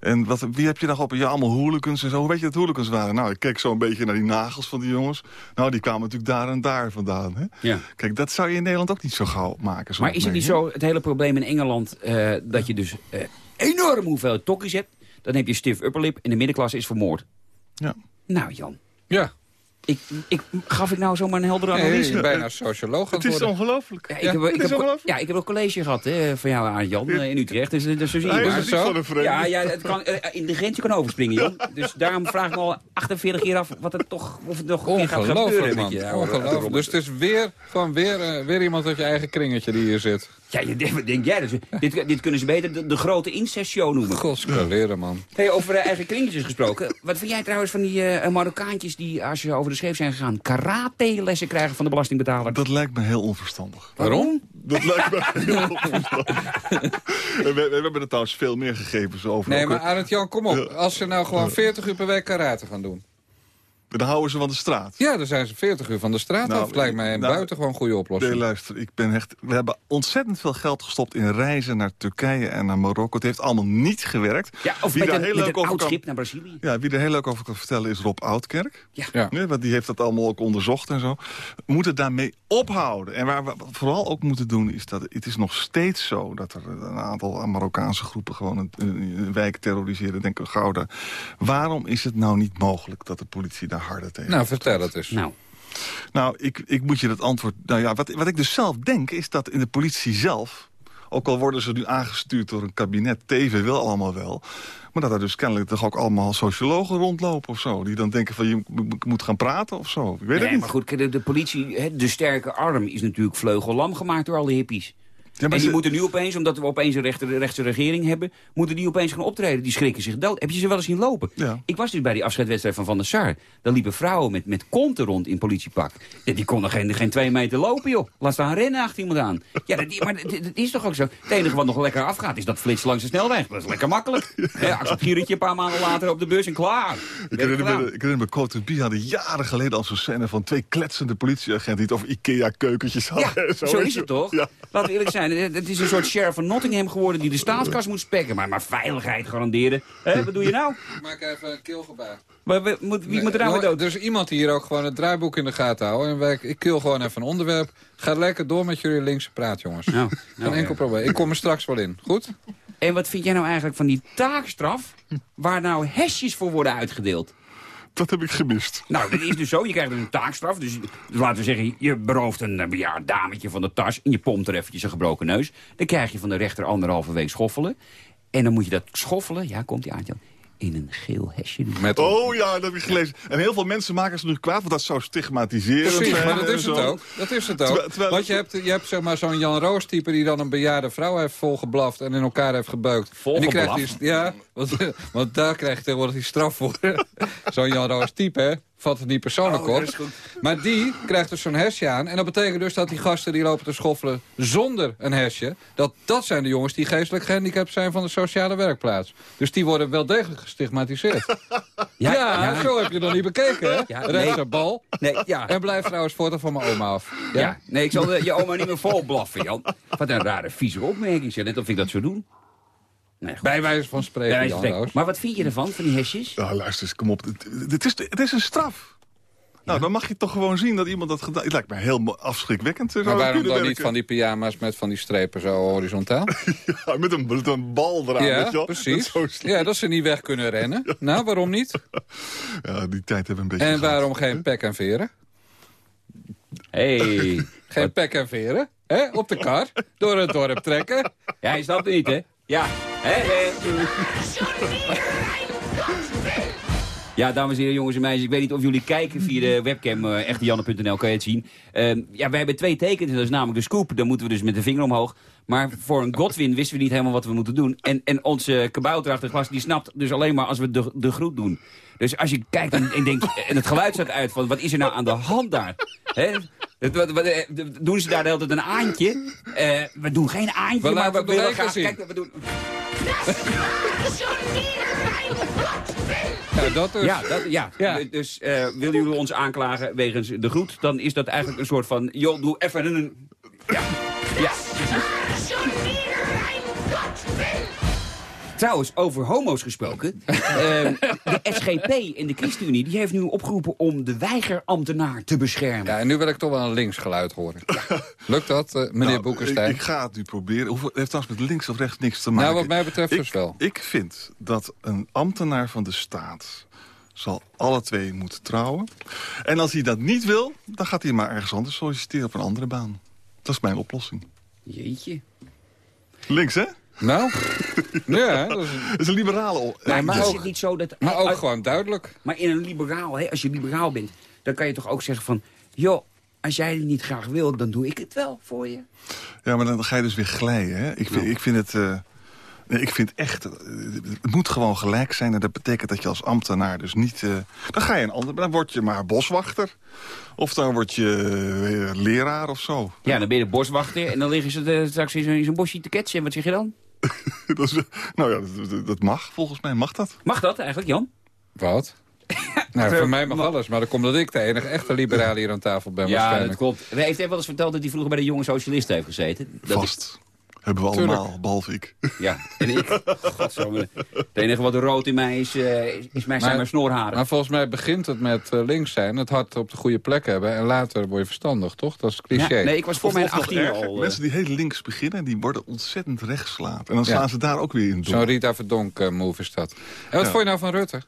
Speaker 11: En wat, wie heb je dan op? Ja, allemaal hooligans en zo. Hoe weet je dat hooligans waren? Nou, ik keek zo een beetje naar die nagels van die jongens. Nou, die kwamen natuurlijk daar en daar vandaan. Hè?
Speaker 5: Ja.
Speaker 11: Kijk, dat zou je in Nederland ook niet zo gauw maken. zo'n
Speaker 5: Maar is het niet zo, het hele probleem in Engeland... eh, dat je dus eh enorm hoeveel tokkies hebt... dan heb je stiff upperlip en de middenklasse is vermoord.
Speaker 11: Ja.
Speaker 5: Nou, Jan.
Speaker 6: Ja.
Speaker 5: Ik, ik, gaf ik nou zomaar een heldere
Speaker 6: Nee,
Speaker 5: analyse?
Speaker 6: je is bijna socioloog
Speaker 11: Het is ongelooflijk.
Speaker 5: Ja, ik,
Speaker 6: Ja,
Speaker 5: heb, ik,
Speaker 11: is
Speaker 5: heb,
Speaker 11: ongelooflijk.
Speaker 5: ja, ik heb ook college gehad hè, van jou aan Jan eh, in Utrecht. Dus, dus zo zie je
Speaker 6: het zo?
Speaker 5: Ja, ja het kan, eh, in de grens kan overspringen, Jan. Dus daarom vraag ik me al 48 keer af wat er toch, of het nog een keer gaat gebeuren. Met
Speaker 6: man.
Speaker 5: je
Speaker 6: Ongelooflijk. Dus het is weer, van weer, eh, weer iemand uit je eigen kringetje die hier zit.
Speaker 5: Ja, je, denkt- wat denk jij? Dus, dit, dit kunnen ze beter de, de grote incestshow noemen.
Speaker 6: Godskaleren, man.
Speaker 5: Hey, over eh, eigen kringetjes gesproken. Wat vind jij trouwens van die eh Marokkaantjes die, als ze over de scheef zijn gegaan... karate-lessen krijgen van de belastingbetaler?
Speaker 11: Dat lijkt me heel onverstandig.
Speaker 6: Waarom?
Speaker 11: Dat lijkt me heel onverstandig. we, we, we hebben er trouwens veel meer gegevens over.
Speaker 6: Nee, maar
Speaker 11: eh,
Speaker 6: Arend Jan, kom op. Als ze nou gewoon 40 uur per week karate gaan doen.
Speaker 11: Dan houden ze van de straat.
Speaker 6: Ja, dan zijn ze 40 uur van de straat
Speaker 11: Nou,
Speaker 6: af. Lijkt mij een
Speaker 11: nou,
Speaker 6: buitengewoon goede oplossing.
Speaker 11: Nee, luister, ik ben echt... We hebben ontzettend veel geld gestopt in reizen naar Turkije en naar Marokko. Het heeft allemaal niet gewerkt.
Speaker 5: Ja, of
Speaker 11: Wie
Speaker 5: met
Speaker 11: daar
Speaker 5: een,
Speaker 11: heel
Speaker 5: met
Speaker 11: leuk
Speaker 5: een
Speaker 11: over
Speaker 5: oud
Speaker 11: kan-
Speaker 5: schip naar Brazilië.
Speaker 11: Ja, wie er heel leuk over kan vertellen is Rob Oudkerk.
Speaker 5: Ja.
Speaker 6: Ja.
Speaker 11: Nee, want die heeft dat allemaal ook onderzocht en zo. We moeten daarmee ophouden. En waar we vooral ook moeten doen is dat het is nog steeds zo... dat er een aantal Marokkaanse groepen gewoon een, een wijk terroriseren. Denk aan Gouda. Waarom is het nou niet mogelijk dat de politie daar harder tegen
Speaker 6: Nou, vertel het eens.
Speaker 5: Nou,
Speaker 11: Nou, ik, ik moet je dat antwoord... Nou ja, wat, wat ik dus zelf denk, is dat in de politie zelf... ook al worden ze nu aangestuurd door een kabinet... Teven wil allemaal wel... maar dat er dus kennelijk toch ook allemaal sociologen rondlopen of zo... die dan denken van je moet- gaan praten of zo. Ik weet het
Speaker 5: nee,
Speaker 11: niet.
Speaker 5: maar goed, de, de politie, hè, de sterke arm is natuurlijk vleugellam gemaakt door al die hippies.
Speaker 11: Ja,
Speaker 5: en die
Speaker 11: ze-
Speaker 5: moeten nu opeens, omdat we opeens een rechter, rechtse regering hebben... moeten die opeens gaan optreden. Die schrikken zich dood. Heb je ze wel eens zien lopen?
Speaker 11: Ja.
Speaker 5: Ik was dus bij die afscheidswedstrijd van Van der Sar. Daar liepen vrouwen met, met konten rond in politiepak. Ja, die konden geen, geen twee meter lopen, joh. Laat staan rennen achter iemand aan. Ja, dat, maar dat, dat is toch ook zo? Het enige wat nog lekker afgaat is dat flitsen langs de snelweg. Dat is lekker makkelijk. Ja, Axel Giertje een paar maanden later op de bus en klaar.
Speaker 11: Ik herinner, me, ik herinner me, Cote Bie hadden jaren geleden al zo'n scène... van twee kletsende politieagenten die het over Ikea-keukentjes hadden.
Speaker 5: Ja, zo,
Speaker 11: weet
Speaker 5: is het toch? Laten we eerlijk zijn, het is een soort sheriff van Nottingham geworden... die de staatskas moet spekken, maar, maar veiligheid garanderen. Wat doe je nou?
Speaker 6: Maak even een keelgebaar.
Speaker 5: Maar wie moet er nou weer dood?
Speaker 6: Er is iemand die hier ook gewoon het draaiboek in de gaten houden. En wij, ik kill gewoon even een onderwerp. Ga lekker door met jullie linkse praat, jongens.
Speaker 5: Nou,
Speaker 6: Geen
Speaker 5: nou,
Speaker 6: enkel probleem. Ik kom er straks wel in. Goed?
Speaker 5: En wat vind jij nou eigenlijk van die taakstraf... waar nou hesjes voor worden uitgedeeld?
Speaker 11: Dat heb ik gemist.
Speaker 5: Nou, dat is dus zo. Je krijgt een taakstraf. Dus, laten we zeggen, je berooft een eh, bejaard dametje van de tas... en je pompt er eventjes een gebroken neus. Dan krijg je van de rechter anderhalve week schoffelen. En dan moet je dat schoffelen, ja, komt die aan, in een geel hesje doen.
Speaker 6: Met
Speaker 11: Oh ja, dat heb ik gelezen. En heel veel mensen maken ze nu kwaad, want dat zou stigmatiseren.
Speaker 6: Precies, maar dat is het ook. Dat is het ook.
Speaker 11: Terwijl- terwijl-
Speaker 6: Want je hebt, je hebt zeg maar zo'n Jan Roos type die dan een bejaarde vrouw heeft volgeblaft en in elkaar heeft gebeukt. En die krijgt die,
Speaker 5: Volgeblaft?
Speaker 6: ja, want, want daar krijg je tegenwoordig die straf voor. zo'n Jan Roos type, hè? Vat het niet persoonlijk
Speaker 5: Oh,
Speaker 6: op. Maar die krijgt dus zo'n hesje aan. En dat betekent dus dat die gasten die lopen te schoffelen zonder een hesje... dat, dat zijn de jongens die geestelijk gehandicapt zijn van de sociale werkplaats. Dus die worden wel degelijk gestigmatiseerd. Ja,
Speaker 5: ja.
Speaker 6: zo heb je nog niet bekeken, hè?
Speaker 5: Ja, nee.
Speaker 6: bal.
Speaker 5: Nee, ja.
Speaker 6: En blijf trouwens voortaan van mijn oma af. Ja?
Speaker 5: Ja, nee, ik zal de- je oma niet meer vol blaffen, Jan. Wat een rare, vieze opmerking. zeg. Net of ik dat zou doen. Nee.
Speaker 6: Bij wijze van spreken,
Speaker 5: wijze van spreken. Maar wat vind je ervan, van die hesjes?
Speaker 11: Nou, luister eens, kom op. Het, het, is, het is een straf. Nou, dan mag je toch gewoon zien dat iemand dat gedaan... Het lijkt me heel afschrikwekkend.
Speaker 6: Maar waarom dan niet van die pyjama's met van die strepen zo horizontaal?
Speaker 11: Ja, met een, met een bal eraan, weet je wel.
Speaker 6: precies.
Speaker 11: Dat is zo
Speaker 6: Ja, dat ze niet weg kunnen rennen. Nou, waarom niet?
Speaker 11: Ja, die tijd hebben we een beetje
Speaker 6: En
Speaker 11: gehad.
Speaker 6: waarom geen pek en veren?
Speaker 5: Hey.
Speaker 6: Geen pek en veren? hè? Op de kar, door het dorp trekken.
Speaker 5: Ja, je snapt het niet, hè? Ja. Hè, hè. Ja, dames en heren, jongens en meisjes. Ik weet niet of jullie kijken via de webcam eh echtejanne.nl, kan je het zien. Ehm, ja, wij hebben twee tekens, dat is namelijk de scoop. Dan moeten we dus met de vinger omhoog. Maar voor een Godwin wisten we niet helemaal wat we moeten doen. En, en onze kabouter achter glas, die snapt dus alleen maar als we de, de groet doen. Dus als je kijkt en, en denkt, en het geluid staat uit van, wat is er nou aan de hand daar? Hè? Het- wat- wat- eh, Doen ze daar de hele tijd een aantje? Eh, we doen geen aantje,
Speaker 6: We
Speaker 5: maar we willen graag...
Speaker 6: zien.
Speaker 5: Kijk, we doen...
Speaker 6: Ja, dat dus.
Speaker 5: Ja, dat, ja.
Speaker 6: Ja.
Speaker 5: D- dus eh, willen jullie ons aanklagen wegens de groet... dan is dat eigenlijk een soort van... joh, doe even een... Ja, ja. Trouwens, over homo's gesproken. ehm, de SGP in de ChristenUnie die heeft nu opgeroepen om de weigerambtenaar te beschermen.
Speaker 6: Ja, en nu wil ik toch wel een linksgeluid horen. Lukt dat, eh, meneer
Speaker 11: Nou,
Speaker 6: Boekenstein?
Speaker 11: Ik, ik ga het nu proberen. Hoeveel, heeft trouwens met links of rechts niks te maken.
Speaker 6: Nou, wat mij betreft
Speaker 11: ik,
Speaker 6: dus wel.
Speaker 11: Ik vind dat een ambtenaar van de staat zal alle twee moeten trouwen. En als hij dat niet wil, dan gaat hij maar ergens anders solliciteren op een andere baan. Dat is mijn oplossing.
Speaker 5: Jeetje.
Speaker 11: Links, hè?
Speaker 6: Nou, ja, dat is,
Speaker 11: Dat is een liberale... o-
Speaker 5: Maar,
Speaker 11: eh,
Speaker 6: maar
Speaker 5: is
Speaker 6: ook-
Speaker 5: het niet zo dat...
Speaker 6: maar ook
Speaker 5: uit-
Speaker 6: gewoon duidelijk.
Speaker 5: Maar in een liberaal, hè, als je liberaal bent... dan kan je toch ook zeggen van... joh, als jij het niet graag wil, dan doe ik het wel voor je.
Speaker 11: Ja, maar dan ga je dus weer glijden. Hè? Ik, vind, ik vind het... eh, nee, ik vind echt... het moet gewoon gelijk zijn. En dat betekent dat je als ambtenaar dus niet... eh, dan ga je een ander... Dan word je maar boswachter. Of dan word je eh, leraar of zo.
Speaker 5: Ja, dan ben je de boswachter en dan liggen ze straks in zo'n in zo'n bosje te ketsen. En wat zeg je dan?
Speaker 11: dat is, nou ja, dat, mag. Volgens mij mag dat.
Speaker 5: Mag dat eigenlijk, Jan?
Speaker 6: Wat? Nou, voor mij mag alles, maar dan komt dat ik de enige echte liberale hier aan tafel ben
Speaker 5: Ja, dat klopt. Hij heeft even wel eens verteld dat hij vroeger bij de jonge socialisten heeft gezeten. Dat
Speaker 11: Vast. Hebben we
Speaker 6: Tuurlijk.
Speaker 11: allemaal, behalve ik.
Speaker 5: ja, en ik. Het enige wat rood in mij is, eh, is, is mijn, zijn
Speaker 6: Maar-
Speaker 5: mijn snoorharen.
Speaker 6: Maar volgens mij begint het met eh, links zijn, het hart op de goede plek hebben... en later word je verstandig, toch? Dat is het cliché.
Speaker 5: Ja, nee, ik was voor
Speaker 11: Of
Speaker 5: mijn
Speaker 11: nog
Speaker 5: 18
Speaker 11: erger,
Speaker 5: al. eh,
Speaker 11: Mensen die heel links beginnen, die worden ontzettend rechtslaat. En dan
Speaker 6: Ja.
Speaker 11: slaan ze daar ook weer in door.
Speaker 6: Zo'n Rita Verdonk-move is dat. En wat
Speaker 11: Ja.
Speaker 6: vond je nou van Rutte?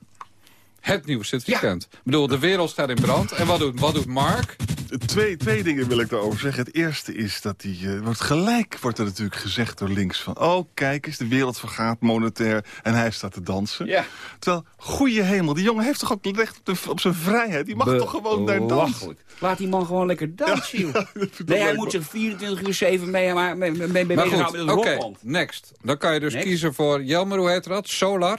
Speaker 6: Het nieuws dit weekend. Ik bedoel, de wereld staat in brand. En wat doet, wat doet Mark?
Speaker 11: Twee, twee dingen wil ik daarover zeggen. Het eerste is dat die... eh, wordt gelijk wordt er natuurlijk gezegd door links van... oh, kijk eens, de wereld vergaat monetair en hij staat te dansen.
Speaker 5: Ja.
Speaker 11: Terwijl, goeie hemel, die jongen heeft toch ook recht op, de, op zijn vrijheid? Die mag toch gewoon daar dansen?
Speaker 5: Laat die man gewoon lekker dansen, joh. Nee, hij
Speaker 11: leuk,
Speaker 5: moet zich 24 uur 7 mee, maar, mee, mee, mee, mee
Speaker 6: Maar next. Dan kan je dus
Speaker 5: Next.
Speaker 6: kiezen voor, Jelmer, hoe heet dat? Solar.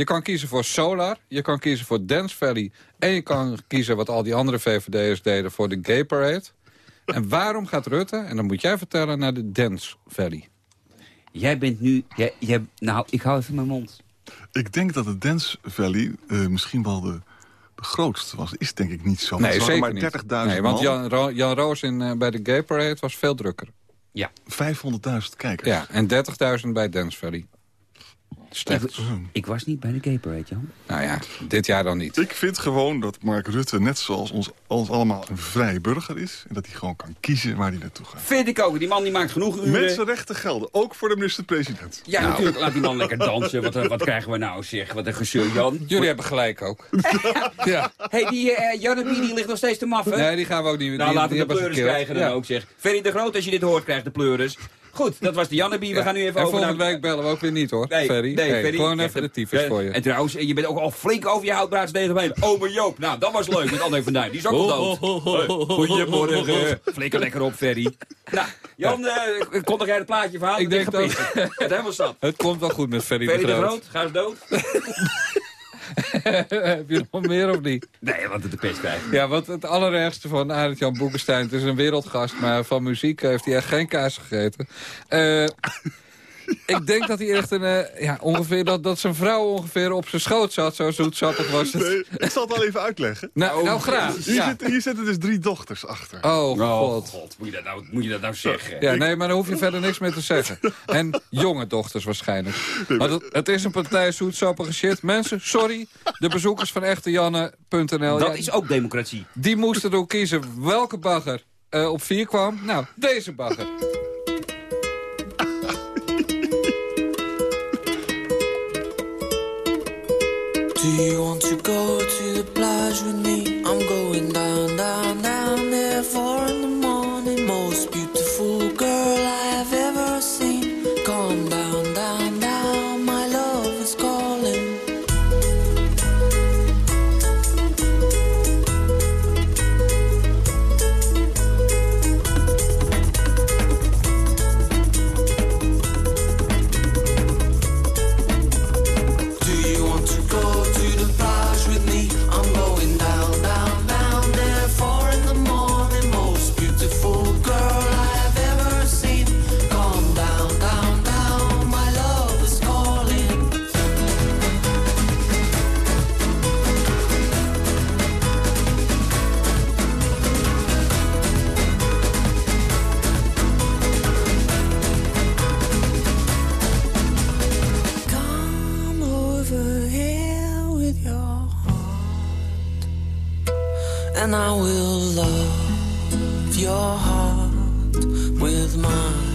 Speaker 6: Je kan kiezen voor Solar, je kan kiezen voor Dance Valley... en je kan kiezen wat al die andere VVD'ers deden voor de Gay Parade. En waarom gaat Rutte, en dan moet jij vertellen, naar de Dance Valley?
Speaker 5: Jij bent nu... Jij, jij, nou, ik hou even mijn mond.
Speaker 11: Ik denk dat de Dance Valley eh, misschien wel de, de grootste was. Is denk ik niet zo.
Speaker 6: Nee,
Speaker 11: Het
Speaker 6: zeker
Speaker 11: maar 30.000
Speaker 6: nee, want. Jan, Ro- Jan Roos in, eh, bij de Gay Parade was veel drukker.
Speaker 11: 500.000 kijkers.
Speaker 6: Ja, en 30.000 bij Dance Valley. Slecht.
Speaker 5: Ik, ik was niet bij de Gay Parade, Jan.
Speaker 6: Nou ja, dit jaar dan niet.
Speaker 11: Ik vind gewoon dat Mark Rutte, net zoals ons, ons allemaal, een vrij burger is. En dat hij gewoon kan kiezen waar hij naartoe gaat.
Speaker 5: Vind ik ook. Die man die maakt genoeg uren.
Speaker 11: Mensenrechten gelden, ook voor de minister-president.
Speaker 5: Ja,
Speaker 6: Nou.
Speaker 5: natuurlijk. Laat die man lekker dansen. Wat, wat krijgen we nou, zeg? Wat een gezeur, Jan.
Speaker 6: Jullie hebben gelijk ook. ja.
Speaker 5: hey, die uh, die ligt nog steeds te maffen.
Speaker 6: Nee, die gaan we ook niet...
Speaker 5: nou,
Speaker 6: die,
Speaker 5: laten we de pleuris krijgen dan
Speaker 6: Ja.
Speaker 5: ook, zeg. Ferry de Groot, als je dit hoort, krijgt de pleuris. Goed, dat was de Janneby. We
Speaker 6: Ja.
Speaker 5: gaan nu even
Speaker 6: en
Speaker 5: over
Speaker 6: volgende
Speaker 5: naar...
Speaker 6: week bellen we ook weer niet, hoor.
Speaker 5: Nee,
Speaker 6: Ferry.
Speaker 5: nee,
Speaker 6: Hey,
Speaker 5: Ferry.
Speaker 6: Gewoon
Speaker 5: Ja,
Speaker 6: even de tyfus
Speaker 5: ja,
Speaker 6: voor je.
Speaker 5: En trouwens, je bent ook al flink over je houtbraads tegen heen. Ome Joop, nou, dat was leuk met André van Duin. Die is ook al dood. Goedemorgen. Flikker lekker op, Ferry. Nou, Jan, eh kondig jij het plaatje van aan?
Speaker 6: Ik denk dat-
Speaker 5: Het helemaal zat.
Speaker 6: Het komt wel goed met Ferry,
Speaker 5: Ferry
Speaker 6: de
Speaker 5: de
Speaker 6: Groot.
Speaker 5: Groot, ga eens dood.
Speaker 6: Heb je nog meer of niet?
Speaker 5: Nee, want het de pest krijgt.
Speaker 6: Ja, want het allerergste van Arend Jan Boekenstein... het is een wereldgast, maar van muziek heeft hij echt geen kaas gegeten. Eh, ik denk dat hij echt een... eh, ja, ongeveer dat, dat zijn vrouw ongeveer op zijn schoot zat. Zo zoetsappig was het.
Speaker 11: Nee, ik zal het wel even uitleggen.
Speaker 6: Nou, nou graag.
Speaker 11: Hier,
Speaker 6: Ja.
Speaker 11: zitten, hier zitten dus drie dochters achter.
Speaker 6: Oh,
Speaker 5: Oh,
Speaker 6: god.
Speaker 5: god, moet je dat nou, moet je dat nou zeggen?
Speaker 6: Ja, nee, maar daar hoef je verder niks meer te zeggen. En jonge dochters waarschijnlijk. Maar het, het is een partij zoetsappige shit. Mensen, sorry. De bezoekers van echtejanne.nl.
Speaker 5: Dat
Speaker 6: ja,
Speaker 5: is ook democratie.
Speaker 6: Die moesten ook kiezen welke bagger eh, op vier kwam. Nou, deze bagger.
Speaker 2: Do you want to go to the plage with me? Over here with your heart, and I will love your heart with mine.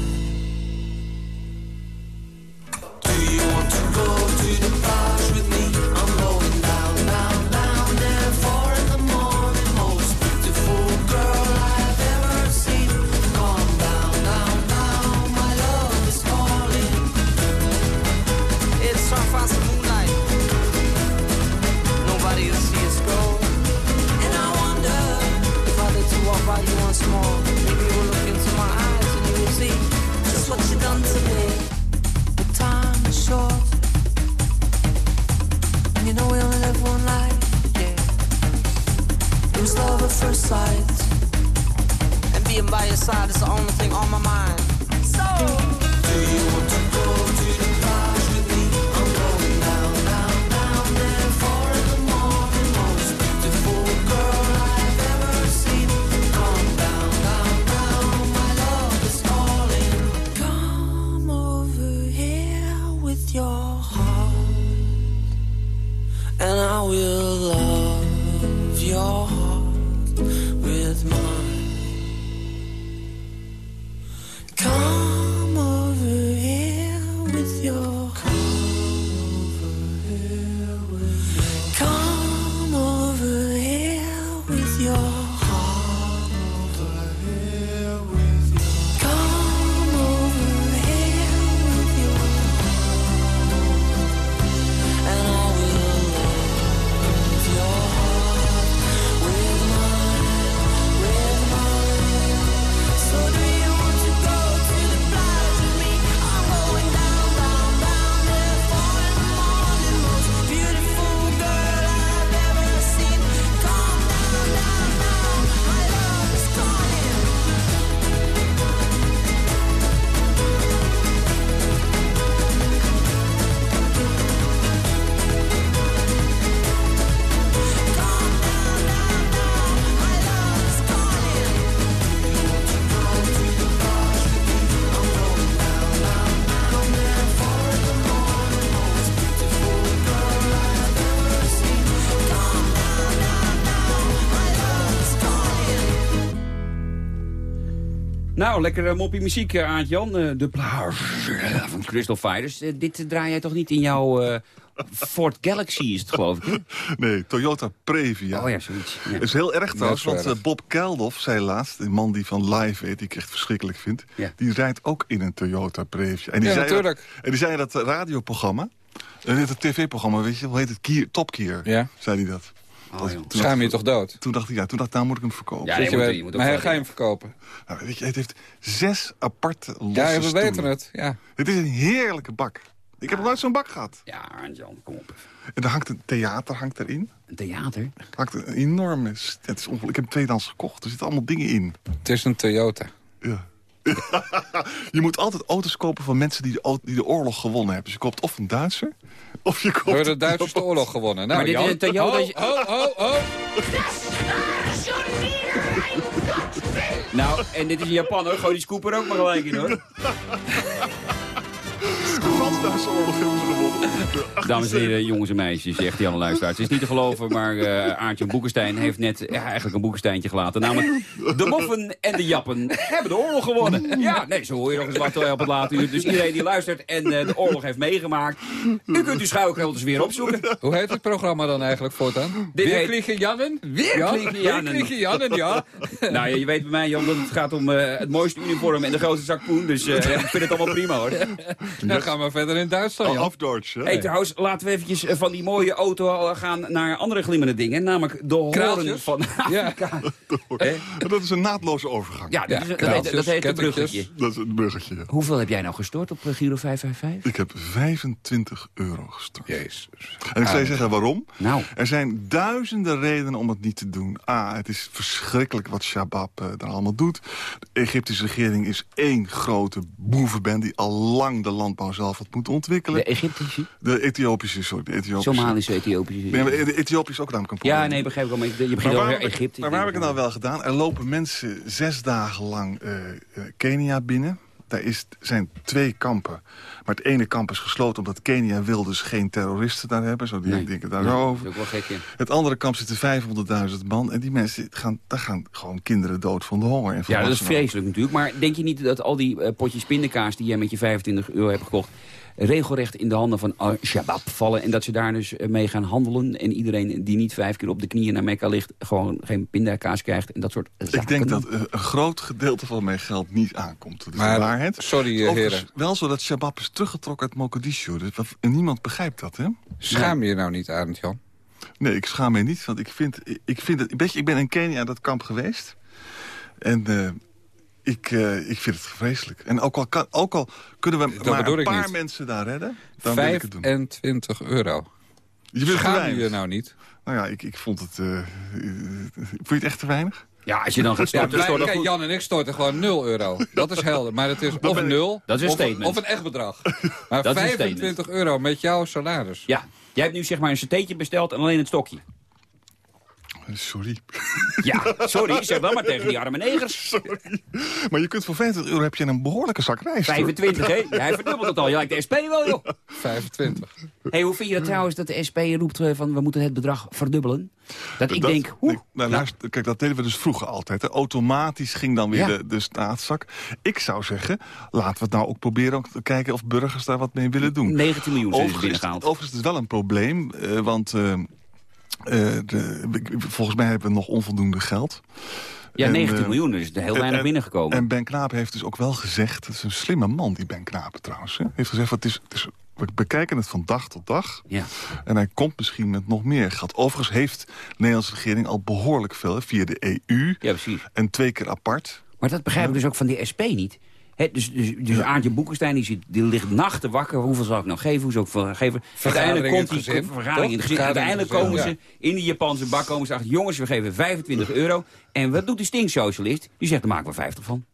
Speaker 2: The only thing on my mind.
Speaker 5: Nou, lekker uh, moppie muziek, uh, Aart-Jan. Eh, de plage eh, van Crystal Fighters. Eh, dit eh, draai jij toch niet in jouw eh, Ford Galaxy, is het geloof ik?
Speaker 11: Nee, Toyota Previa.
Speaker 5: Oh ja, zoiets. Ja.
Speaker 11: Is heel erg trouwens, want eh, Bob Keldof zei laatst... die man die van Live weet, die ik echt verschrikkelijk vind...
Speaker 5: Ja.
Speaker 11: die rijdt ook in een Toyota Previa. En die
Speaker 6: Ja,
Speaker 11: zei
Speaker 6: natuurlijk.
Speaker 11: Dat, en die zei dat radioprogramma... eh, het tv-programma, weet je, hoe heet het? Kier, Top Gear,
Speaker 6: Ja.
Speaker 11: zei hij dat.
Speaker 5: Oh,
Speaker 11: Dat-
Speaker 5: joh.
Speaker 11: toen
Speaker 6: Schaam je
Speaker 11: dacht-
Speaker 6: toch dood?
Speaker 11: Toen dacht ik, ja, toen dacht nou moet ik hem verkopen.
Speaker 5: Ja, je
Speaker 6: je
Speaker 5: moet- je moet
Speaker 6: maar
Speaker 5: wel
Speaker 6: ga je hem verkopen?
Speaker 11: Nou, weet je, het heeft zes aparte losse
Speaker 6: Ja, we
Speaker 11: stoelen.
Speaker 6: weten het. Ja.
Speaker 11: Het is een heerlijke bak. Ik heb nog nooit zo'n bak gehad.
Speaker 5: Ja, Arnd-Jan, kom op.
Speaker 11: En daar hangt een theater hangt erin.
Speaker 5: Een theater?
Speaker 11: hangt een enorme... Het is ongelooflijk. Ik heb tweedehands gekocht. Er zitten allemaal dingen in.
Speaker 6: Het is een Toyota.
Speaker 11: Ja. je moet altijd auto's kopen van mensen die de, die de oorlog gewonnen hebben. Dus je koopt of een Duitser, of je.
Speaker 6: Door de Duitsers de oorlog gewonnen. Nou,
Speaker 5: Maar dit is een Toyota-
Speaker 6: Oh, oh, oh, oh.
Speaker 5: Nou, en dit is een Japan hoor. Gooi die scooper ook maar gelijk in hoor.
Speaker 11: De Frans-Duitse oorlog hebben ze gewonnen.
Speaker 5: Dames en heren, jongens en meisjes, zegt Jan Luisteraars. Het is niet te geloven, maar eh Aartje Boekenstein heeft net ja, eigenlijk een boekensteintje gelaten. Namelijk, de moffen en de jappen hebben de oorlog gewonnen. Ja, nee, zo hoor je nog eens wat eh, op het late uur. Dus iedereen die luistert en eh, de oorlog heeft meegemaakt... u kunt uw schuilkelders weer opzoeken.
Speaker 6: Hoe heet het programma dan eigenlijk voortaan?
Speaker 5: Dit
Speaker 6: Weer
Speaker 5: heet-
Speaker 6: kliegen Jannen?
Speaker 5: Weer
Speaker 6: Ja,
Speaker 5: kliegen Jannen.
Speaker 6: Weer Jannen, ja.
Speaker 5: Nou, ja, je weet bij mij, Jan, dat het gaat om eh, het mooiste uniform en de grootste zak poen. Dus eh, ik vind het allemaal prima, hoor.
Speaker 6: Dan gaan we verder in Duitsland?
Speaker 5: Hey, trouwens, laten we eventjes eh, van die mooie auto eh, gaan naar andere glimmende dingen. Namelijk de horen van
Speaker 6: Ja.
Speaker 11: Dat is een naadloze overgang.
Speaker 5: Ja, dat,
Speaker 6: Ja,
Speaker 5: is, een- dat,
Speaker 6: kraaltjes,
Speaker 5: heet, dat heet een
Speaker 6: kettingjes.
Speaker 5: bruggetje.
Speaker 11: Dat is een bruggetje. ja.
Speaker 5: Hoeveel heb jij nou gestort op eh, Giro 555?
Speaker 11: Ik heb 25 euro gestort.
Speaker 6: Jezus.
Speaker 11: En ik zal je zeggen waarom.
Speaker 5: Nou.
Speaker 11: Er zijn duizenden redenen om het niet te doen. A, het is verschrikkelijk wat Shabab eh, daar allemaal doet. De Egyptische regering is één grote boevenband... die al lang de landbouw zelf had moeten ontwikkelen.
Speaker 5: De Egyptische,
Speaker 11: De Ethiopische, sorry. De Ethiopische.
Speaker 5: Somalische, Ethiopische.
Speaker 11: Nee, maar de Ethiopië is ook namelijk een probleem.
Speaker 5: Ja, nee, begrijp ik wel. Maar je begint
Speaker 11: Maar
Speaker 5: over Egypte.
Speaker 11: maar waar heb ik het nou wel gedaan? Er lopen mensen zes dagen lang eh, eh, Kenia binnen. Daar is, zijn twee kampen. Maar het ene kamp is gesloten omdat Kenia wil dus geen terroristen daar hebben. Zo die
Speaker 5: Nee.
Speaker 11: denken daar
Speaker 5: Nee,
Speaker 11: zo
Speaker 5: dat
Speaker 11: over.
Speaker 5: is ook wel gek.
Speaker 11: Het andere kamp zitten 500.000 man. En die mensen, gaan, daar gaan gewoon kinderen dood van de honger. En
Speaker 5: Ja, dat is vreselijk natuurlijk. Maar denk je niet dat al die eh, potjes pindakaas die jij met je 25 euro hebt gekocht... regelrecht in de handen van Al-Shabaab vallen... en dat ze daar dus eh, mee gaan handelen... en iedereen die niet vijf keer op de knieën naar Mekka ligt... gewoon geen pindakaas krijgt en dat soort zaken?
Speaker 11: Ik denk dat eh, een groot gedeelte van mijn geld niet aankomt. Dat is
Speaker 6: Maar,
Speaker 11: de waarheid.
Speaker 6: sorry,
Speaker 11: Het is
Speaker 6: eh, heren.
Speaker 11: wel zo dat Shabab is teruggetrokken uit Mogadishu. Dus en niemand begrijpt dat, hè?
Speaker 6: Schaam je je nou niet, Arend Jan?
Speaker 11: Nee, ik schaam me niet, want ik vind, ik vind het... Weet je, ik ben in Kenia dat kamp geweest. En ik, eh, ik vind het vreselijk. En ook al, kan, ook al kunnen we
Speaker 6: Dat
Speaker 11: maar een paar
Speaker 6: niet.
Speaker 11: mensen daar redden... dan wil ik het doen.
Speaker 6: 25 euro.
Speaker 11: Je te
Speaker 6: Schaam je nou niet?
Speaker 11: Nou ja, ik, ik vond het... vond je het echt te weinig?
Speaker 5: Ja, als je dan gaat
Speaker 6: Ja,
Speaker 5: storten...
Speaker 6: wij-
Speaker 5: storten-
Speaker 6: kijk, Jan en ik storten gewoon 0 euro. Dat is helder. Maar het is of
Speaker 11: ben ik-
Speaker 6: nul
Speaker 5: Dat is een
Speaker 6: of,
Speaker 5: statement.
Speaker 6: of een echt bedrag. Maar
Speaker 5: Dat is een
Speaker 6: 25 euro met jouw salaris.
Speaker 5: Ja, jij hebt nu zeg maar een satéetje besteld en alleen het stokje.
Speaker 11: Sorry.
Speaker 5: Ja, sorry, zeg dan maar tegen die arme negers.
Speaker 11: Sorry. Maar je kunt voor 50 euro heb je een behoorlijke zak rijst. hoor.
Speaker 5: 25, hè? Hij verdubbelt het al. Je lijkt de SP wel, joh.
Speaker 6: 25.
Speaker 5: Hey, hoe vind je dat trouwens dat de SP roept eh, van we moeten het bedrag verdubbelen? Dat ik
Speaker 11: Dat-
Speaker 5: denk, hoe?
Speaker 11: nee, nou, luister, kijk, dat deden we dus vroeger altijd. Hè. Automatisch ging dan weer
Speaker 5: Ja.
Speaker 11: de, de staatszak. Ik zou zeggen, laten we het nou ook proberen om te kijken of burgers daar wat mee willen doen.
Speaker 5: 19 miljoen zijn er
Speaker 11: Overigens,
Speaker 5: binnengehaald.
Speaker 11: overigens is het wel een probleem, eh, want eh, de, ik- volgens mij hebben we nog onvoldoende geld.
Speaker 5: Ja,
Speaker 11: En,
Speaker 5: 19
Speaker 11: eh,
Speaker 5: miljoen, is er heel weinig
Speaker 11: en-
Speaker 5: binnengekomen.
Speaker 11: En Ben Knapen heeft dus ook wel gezegd... dat is een slimme man, die Ben Knapen trouwens. Hè, heeft gezegd, het is, het is, we bekijken het van dag tot dag.
Speaker 5: Ja.
Speaker 11: En hij komt misschien met nog meer geld. Overigens heeft de Nederlandse regering al behoorlijk veel... hè, via de EU
Speaker 5: ja, precies.
Speaker 11: en twee keer apart.
Speaker 5: Maar dat begrijp ik dus ook van die SP niet. Dus dus, dus Aartje Boekenstein die, zit, die ligt nachten wakker. Hoeveel zal ik nou geven? Hoe zal ik veel geven? Uiteindelijk komt die
Speaker 6: gezin,
Speaker 5: vergadering in het gezin. Uiteindelijk komen ze in die Japanse bak komen ze achter... jongens, we geven 25 euro. En wat doet die stinksocialist? Die zegt, daar maken we 50 van.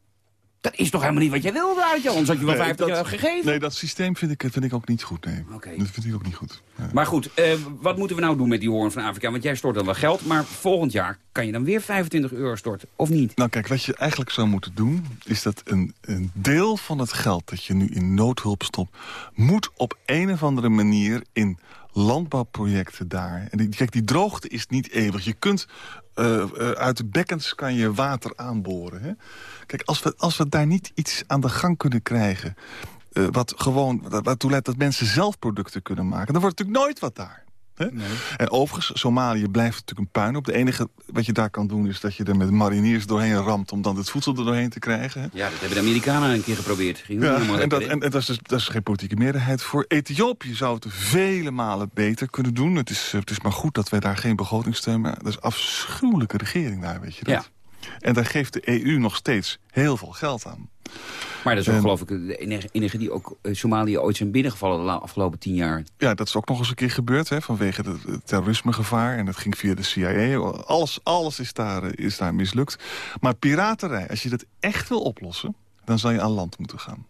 Speaker 5: Dat is toch helemaal niet wat jij wilde, Aartje? Anders had je wel
Speaker 11: Nee,
Speaker 5: 50
Speaker 11: dat-
Speaker 5: euro gegeven.
Speaker 11: Nee, dat systeem vind ik, vind ik ook niet goed. Nee. Dat vind ik ook niet goed. Ja.
Speaker 5: Maar goed, eh, wat moeten we nou doen met die hoorn van Afrika? Want jij stort dan wel geld, maar volgend jaar kan je dan weer 25 euro storten, of niet?
Speaker 11: Nou kijk, wat je eigenlijk zou moeten doen... is dat een, een deel van het geld dat je nu in noodhulp stopt... moet op een of andere manier in landbouwprojecten daar. En die, kijk, die droogte is niet eeuwig. Je kunt eh, eh, uit de bekkens kan je water aanboren. Hè? Kijk, als we, als we daar niet iets aan de gang kunnen krijgen... eh, wat gewoon waartoe leidt dat mensen zelf producten kunnen maken... dan wordt natuurlijk nooit wat daar. Hè? En overigens, Somalië blijft natuurlijk een puin op. De enige wat je daar kan doen is dat je er met mariniers doorheen ramt... om dan het voedsel er doorheen te krijgen. hè.
Speaker 5: Ja, dat hebben de Amerikanen een keer geprobeerd. Ging
Speaker 11: Ja, en, dat, en, en dat, is, dus- dat is geen politieke meerderheid voor. Ethiopië zou het vele malen beter kunnen doen. Het is, het is maar goed dat wij daar geen begrotingssteun... maar dat is een afschuwelijke regering daar, weet je dat? En daar geeft de EU nog steeds heel veel geld aan.
Speaker 5: Maar dat is ook
Speaker 11: En-
Speaker 5: geloof ik de enige, die ook eh, Somalië ooit zijn binnengevallen de afgelopen tien jaar.
Speaker 11: Ja, dat is ook nog eens een keer gebeurd hè, vanwege het terrorismegevaar. En dat ging via de CIA. Alles, alles is, daar, eh, is daar mislukt. Maar piraterij, als je dat echt wil oplossen... dan zal je aan land moeten gaan.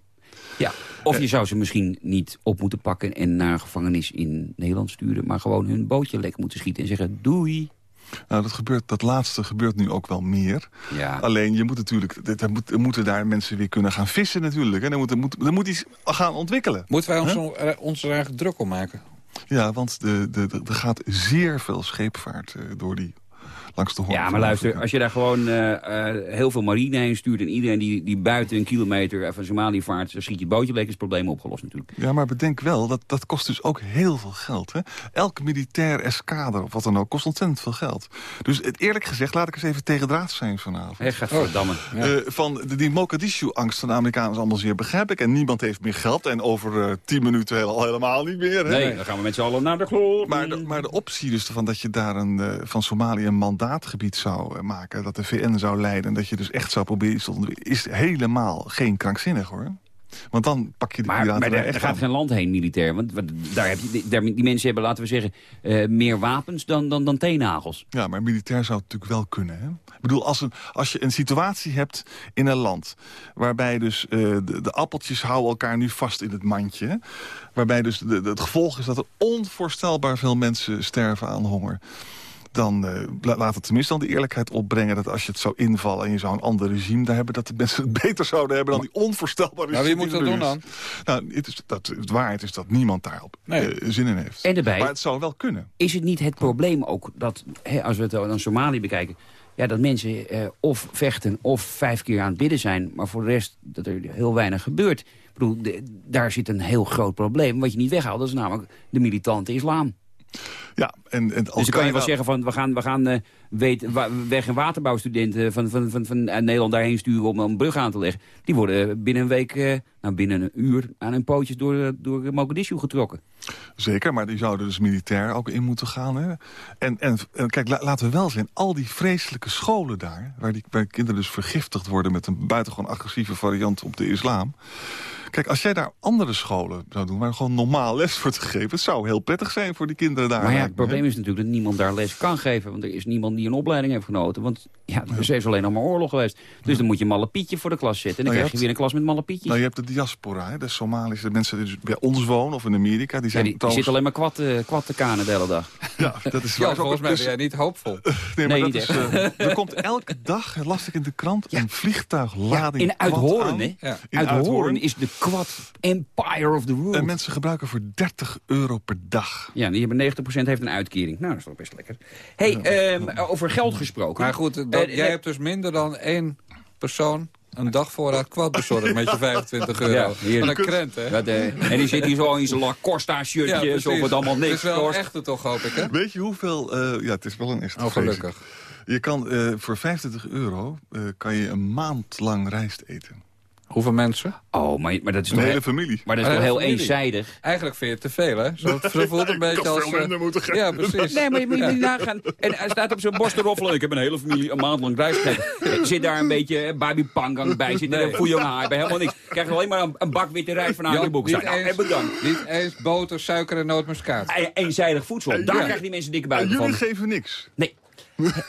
Speaker 5: Ja. Of je zou ze misschien niet op moeten pakken en naar een gevangenis in Nederland sturen... maar gewoon hun bootje lek moeten schieten en zeggen doei.
Speaker 11: Nou, dat, gebeurt, dat laatste gebeurt nu ook wel meer.
Speaker 5: Ja.
Speaker 11: Alleen, je moet natuurlijk, er, moet, er moeten daar mensen weer kunnen gaan vissen natuurlijk. En er moet, er moet, er moet iets gaan ontwikkelen.
Speaker 6: Moeten wij ons,
Speaker 11: Huh?
Speaker 6: zo- er- ons er eigenlijk druk om maken?
Speaker 11: Ja, want de, de, de- er gaat zeer veel scheepvaart eh, door die, langs de.
Speaker 5: Ja, maar luister, als je daar gewoon eh, eh, heel veel marine heen stuurt... en iedereen die, die buiten een kilometer van Somalië vaart... dan schiet je het bootje lekker, is het probleem opgelost natuurlijk.
Speaker 11: Ja, maar bedenk wel, dat, dat kost dus ook heel veel geld. Hè? Elk militair eskader of wat dan ook kost ontzettend veel geld. Dus het, eerlijk gezegd, laat ik eens even tegendraads zijn vanavond.
Speaker 5: Hé, gaat verdamme.
Speaker 6: Ja.
Speaker 11: Eh, van de, die Mogadishu-angst van de Amerikanen is allemaal zeer begrijpelijk. En niemand heeft meer geld. En over tien minuten al helemaal niet meer. Hè?
Speaker 5: Nee, dan gaan we met z'n allen naar de glorie.
Speaker 11: Maar de, maar de optie dus van dat je daar een, eh, van Somalië een mandaatgebied zou eh, maken... dat de VN zou leiden en dat je dus echt zou proberen... iets te ontwikkelen, is helemaal geen krankzinnig, hoor. Want dan pak je de
Speaker 5: Maar,
Speaker 11: echt
Speaker 5: daar gaat geen land heen militair. Want daar heb je, daar, die mensen hebben, laten we zeggen, eh, meer wapens dan, dan, dan teennagels.
Speaker 11: Ja, maar militair zou het natuurlijk wel kunnen. Hè? Ik bedoel, als, een, als je een situatie hebt in een land... waarbij dus eh, de, de appeltjes houden elkaar nu vast in het mandje... waarbij dus de, de- het gevolg is dat er onvoorstelbaar veel mensen sterven aan honger... dan eh, la- laat het tenminste dan de eerlijkheid opbrengen... dat als je het zou invallen en je zou een ander regime daar hebben... dat de mensen het beter zouden hebben dan die onvoorstelbare
Speaker 6: Maar wie moet
Speaker 11: regime
Speaker 6: dat doen
Speaker 11: is. Nou, het, is, dat, het waarheid is dat niemand daarop
Speaker 6: Nee.
Speaker 11: eh, zin in heeft.
Speaker 5: En erbij-
Speaker 11: Maar het zou wel kunnen.
Speaker 5: Is het niet het probleem ook dat, hè, als we het dan Somalië bekijken... Ja, dat mensen eh, of vechten of vijf keer aan het bidden zijn... maar voor de rest dat er heel weinig gebeurt. Ik bedoel, de- daar zit een heel groot probleem. Wat je niet weghaalt, dat is namelijk de militante islam.
Speaker 11: Ja, en, en
Speaker 5: Dus dan kan je wel zeggen van we gaan, we gaan eh, weet, wa- weg- en waterbouwstudenten van, van, van, van uit Nederland daarheen sturen om een brug aan te leggen. Die worden binnen een week, eh, nou binnen een uur aan hun pootjes door, eh, door Mogadishu getrokken.
Speaker 11: Zeker, maar die zouden dus militair ook in moeten gaan. Hè? En, en, en kijk, la- laten we wel zijn, al die vreselijke scholen daar... Waar, die, waar kinderen dus vergiftigd worden met een buitengewoon agressieve variant op de islam... Kijk, als jij daar andere scholen zou doen... waar gewoon normaal les wordt gegeven... het zou heel prettig zijn voor die kinderen daar.
Speaker 5: maar ja, het probleem is natuurlijk dat niemand daar les kan geven. Want er is niemand die een opleiding heeft genoten. Want ja, er is alleen nog maar oorlog geweest. Dus dan moet je Malle Pietje voor de klas zetten. En dan
Speaker 11: Nou, je
Speaker 5: krijg je weer een klas met Malle Pietjes.
Speaker 11: Nou, je hebt de diaspora, hè? de Somalische mensen die dus bij ons wonen... of in Amerika, die
Speaker 5: ja,
Speaker 11: zijn
Speaker 5: die, die alleen maar kwad, eh, kwad te kanen de hele dag.
Speaker 11: Ja, dat is
Speaker 6: Ja,
Speaker 11: waar.
Speaker 6: volgens mij
Speaker 11: Dus-
Speaker 6: ben jij niet hoopvol.
Speaker 11: Nee, maar
Speaker 5: Nee,
Speaker 11: dat
Speaker 5: niet
Speaker 11: is, eh, er komt elke dag, las ik in de krant, een vliegtuiglading
Speaker 5: in
Speaker 11: kwad
Speaker 5: Uithoorn, hè?
Speaker 6: Ja.
Speaker 11: In
Speaker 5: Uithoorn. is de quad empire of the world.
Speaker 11: En mensen gebruiken voor 30 euro per dag.
Speaker 5: Ja, die hebben 90% heeft een uitkering. Nou, dat is toch best lekker. hey, ehm, over geld gesproken.
Speaker 6: Maar goed, dat,
Speaker 5: Eh,
Speaker 6: jij
Speaker 5: nee,
Speaker 6: hebt dus minder dan één persoon een dag voorraad kwad bezorgd met je 25 euro.
Speaker 5: Ja, hier.
Speaker 6: Van een krent, hè?
Speaker 5: dat, eh, en die zit hier zo in zijn Lacosta-shirtjes of het allemaal
Speaker 6: Het
Speaker 5: niks
Speaker 6: is wel
Speaker 5: kost.
Speaker 6: echte toch, hoop ik, hè?
Speaker 11: Weet je hoeveel... eh, ja, het is wel een echt
Speaker 6: Oh, gelukkig.
Speaker 11: Je kan eh, voor 25 euro eh, kan je een maand lang rijst eten.
Speaker 6: Hoeveel mensen?
Speaker 5: Oh, maar, maar dat is
Speaker 11: Een
Speaker 5: toch,
Speaker 11: hele familie.
Speaker 5: maar dat is
Speaker 6: Een
Speaker 5: toch heel
Speaker 6: familie.
Speaker 5: eenzijdig?
Speaker 6: Eigenlijk vind je het te veel, hè? Zo, zo voelt een beetje
Speaker 11: had
Speaker 6: als...
Speaker 11: veel
Speaker 6: eh,
Speaker 11: minder moeten geven.
Speaker 6: Ja, precies.
Speaker 5: Nee, maar je moet niet nagaan. En hij staat op zijn borst te roffelen. Ik heb een hele familie een maand lang rijst gegeten. Zit daar een beetje eh, babi pangang bij. Zit er
Speaker 6: Nee.
Speaker 5: een goeie haar bij. Helemaal niks. Krijgt alleen maar een, een bak witte rijst van aan de boek.
Speaker 6: niet
Speaker 5: Nou,
Speaker 6: eens-
Speaker 5: en bedankt.
Speaker 6: Niet eens boter, suiker en nootmuskaat.
Speaker 5: E- Eenzijdig voedsel. Daar
Speaker 11: Ja.
Speaker 5: krijgen die mensen dikke
Speaker 11: En
Speaker 5: buiten
Speaker 11: jullie
Speaker 5: van.
Speaker 11: geven niks.
Speaker 5: Nee.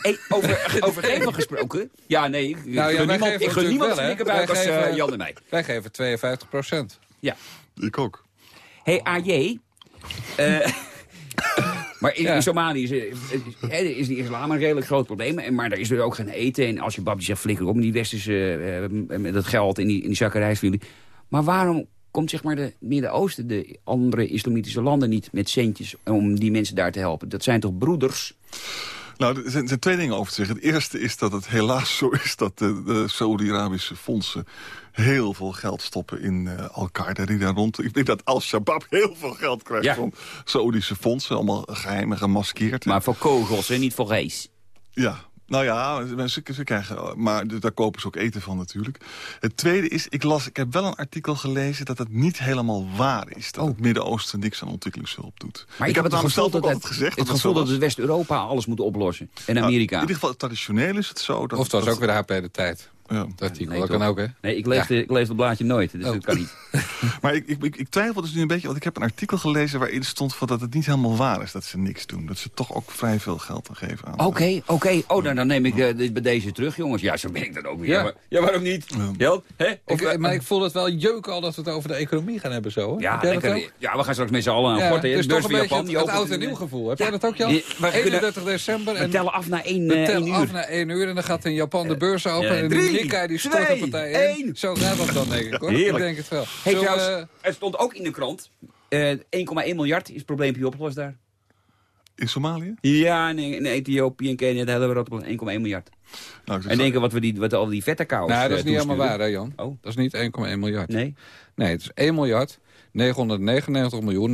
Speaker 5: Hey, over, over geven gesproken. Ja, nee. Ik, ik
Speaker 6: Nou ja,
Speaker 5: gun
Speaker 6: wij
Speaker 5: niemand, ik gun niemand
Speaker 6: wel,
Speaker 5: zijn
Speaker 6: hè.
Speaker 5: dikke buik
Speaker 6: Wij
Speaker 5: als eh,
Speaker 6: geven-
Speaker 5: Jan en mij.
Speaker 6: Wij geven 52 procent.
Speaker 5: Ja.
Speaker 11: Ik ook.
Speaker 5: Hey, AJ. eh, maar in,
Speaker 6: Ja.
Speaker 5: in Somalië is, eh, is die islam een redelijk groot probleem. En- Maar daar is er ook geen eten. En als je babje zegt, flikker op die westerse, eh, met dat geld in die, in die. Maar waarom komt zeg maar de Midden-Oosten, de andere islamitische landen niet met centjes om die mensen daar te helpen? Dat zijn toch broeders?
Speaker 11: Nou, er zijn, er zijn twee dingen over te zeggen. Het eerste is dat het helaas zo is dat de, de Saoedi-Arabische fondsen heel veel geld stoppen in eh, Al-Qaeda die daar rond. Ik denk dat Al-Shabaab heel veel geld krijgt
Speaker 5: Ja.
Speaker 11: van Saoedische fondsen. Allemaal geheim en gemaskeerd.
Speaker 5: Maar voor kogels en niet voor reis.
Speaker 11: Ja, nou ja, ze, ze krijgen, maar d- daar kopen ze ook eten van natuurlijk. Het tweede is, ik, las, ik heb wel een artikel gelezen dat het niet helemaal waar is. Dat het Midden-Oosten niks aan ontwikkelingshulp doet.
Speaker 5: Maar ik,
Speaker 11: heb
Speaker 5: heb het
Speaker 11: namelijk
Speaker 5: gevoel
Speaker 11: zelf
Speaker 5: dat,
Speaker 11: ook
Speaker 5: het,
Speaker 11: altijd gezegd
Speaker 5: het
Speaker 11: dat
Speaker 5: gevoel
Speaker 11: zo
Speaker 5: dat het West-Europa alles moet oplossen. En
Speaker 11: Nou,
Speaker 5: Amerika.
Speaker 11: in ieder geval, traditioneel is het zo. Dat,
Speaker 6: Of het was
Speaker 11: dat-
Speaker 6: ook weer de HP de tijd.
Speaker 11: Ja.
Speaker 6: Dat artikel,
Speaker 5: Nee,
Speaker 6: dat kan ook, hè?
Speaker 5: Nee, ik lees, de, ik lees het blaadje nooit, dus
Speaker 6: Oh.
Speaker 5: dat kan niet.
Speaker 11: Maar ik, ik, ik, ik twijfel dus nu een beetje, want ik heb een artikel gelezen... waarin stond van dat het niet helemaal waar is dat ze niks doen. Dat ze toch ook vrij veel geld aan geven aan.
Speaker 5: Oké, oké. Oh, dan, dan neem ik eh, dit bij deze terug, jongens. Ja, zo ben ik dan ook weer.
Speaker 6: Ja.
Speaker 5: Ja, maar- ja waarom niet? Jel? Hè? Of,
Speaker 6: Ik,
Speaker 5: eh,
Speaker 6: maar ik voel het wel jeuken al dat we het over de economie gaan hebben zo. Hè?
Speaker 5: ja, lekker.
Speaker 6: ook?
Speaker 5: ja, we gaan straks met z'n allen aan
Speaker 6: Ja,
Speaker 5: beurs
Speaker 6: toch een beetje
Speaker 5: Japan,
Speaker 6: het, het oud en nieuw gevoel. Heb
Speaker 5: Ja.
Speaker 6: jij dat ook, Jan?
Speaker 5: Die- wij kunnen-
Speaker 6: 31 december.
Speaker 5: We
Speaker 6: En
Speaker 5: tellen af naar één,
Speaker 6: we
Speaker 5: eh,
Speaker 6: tellen
Speaker 5: één
Speaker 6: af
Speaker 5: uur.
Speaker 6: naar 1 uur en dan gaat in Japan de beurs open.
Speaker 5: Ja,
Speaker 6: en
Speaker 5: drie,
Speaker 6: de Nikkei die stort partij in.
Speaker 5: één.
Speaker 6: Zo gaat dat dan, denk ik, hoor.
Speaker 5: Heerlijk.
Speaker 6: Ik denk het wel.
Speaker 5: Trouwens, er stond ook in de krant... eh 1,1 miljard is het probleempje opgelost daar.
Speaker 11: In Somalië?
Speaker 5: Ja, in, in Ethiopië en Kenia daar hebben we dat op 1,1 miljard.
Speaker 11: Nou, ik
Speaker 5: En denken wat we die, wat al die vette kou.
Speaker 6: Nou, dat is niet helemaal waar, hè, Jan?
Speaker 5: Oh.
Speaker 6: Dat is niet 1,1 miljard.
Speaker 5: Nee?
Speaker 6: Nee, het is 1 miljard 999 miljoen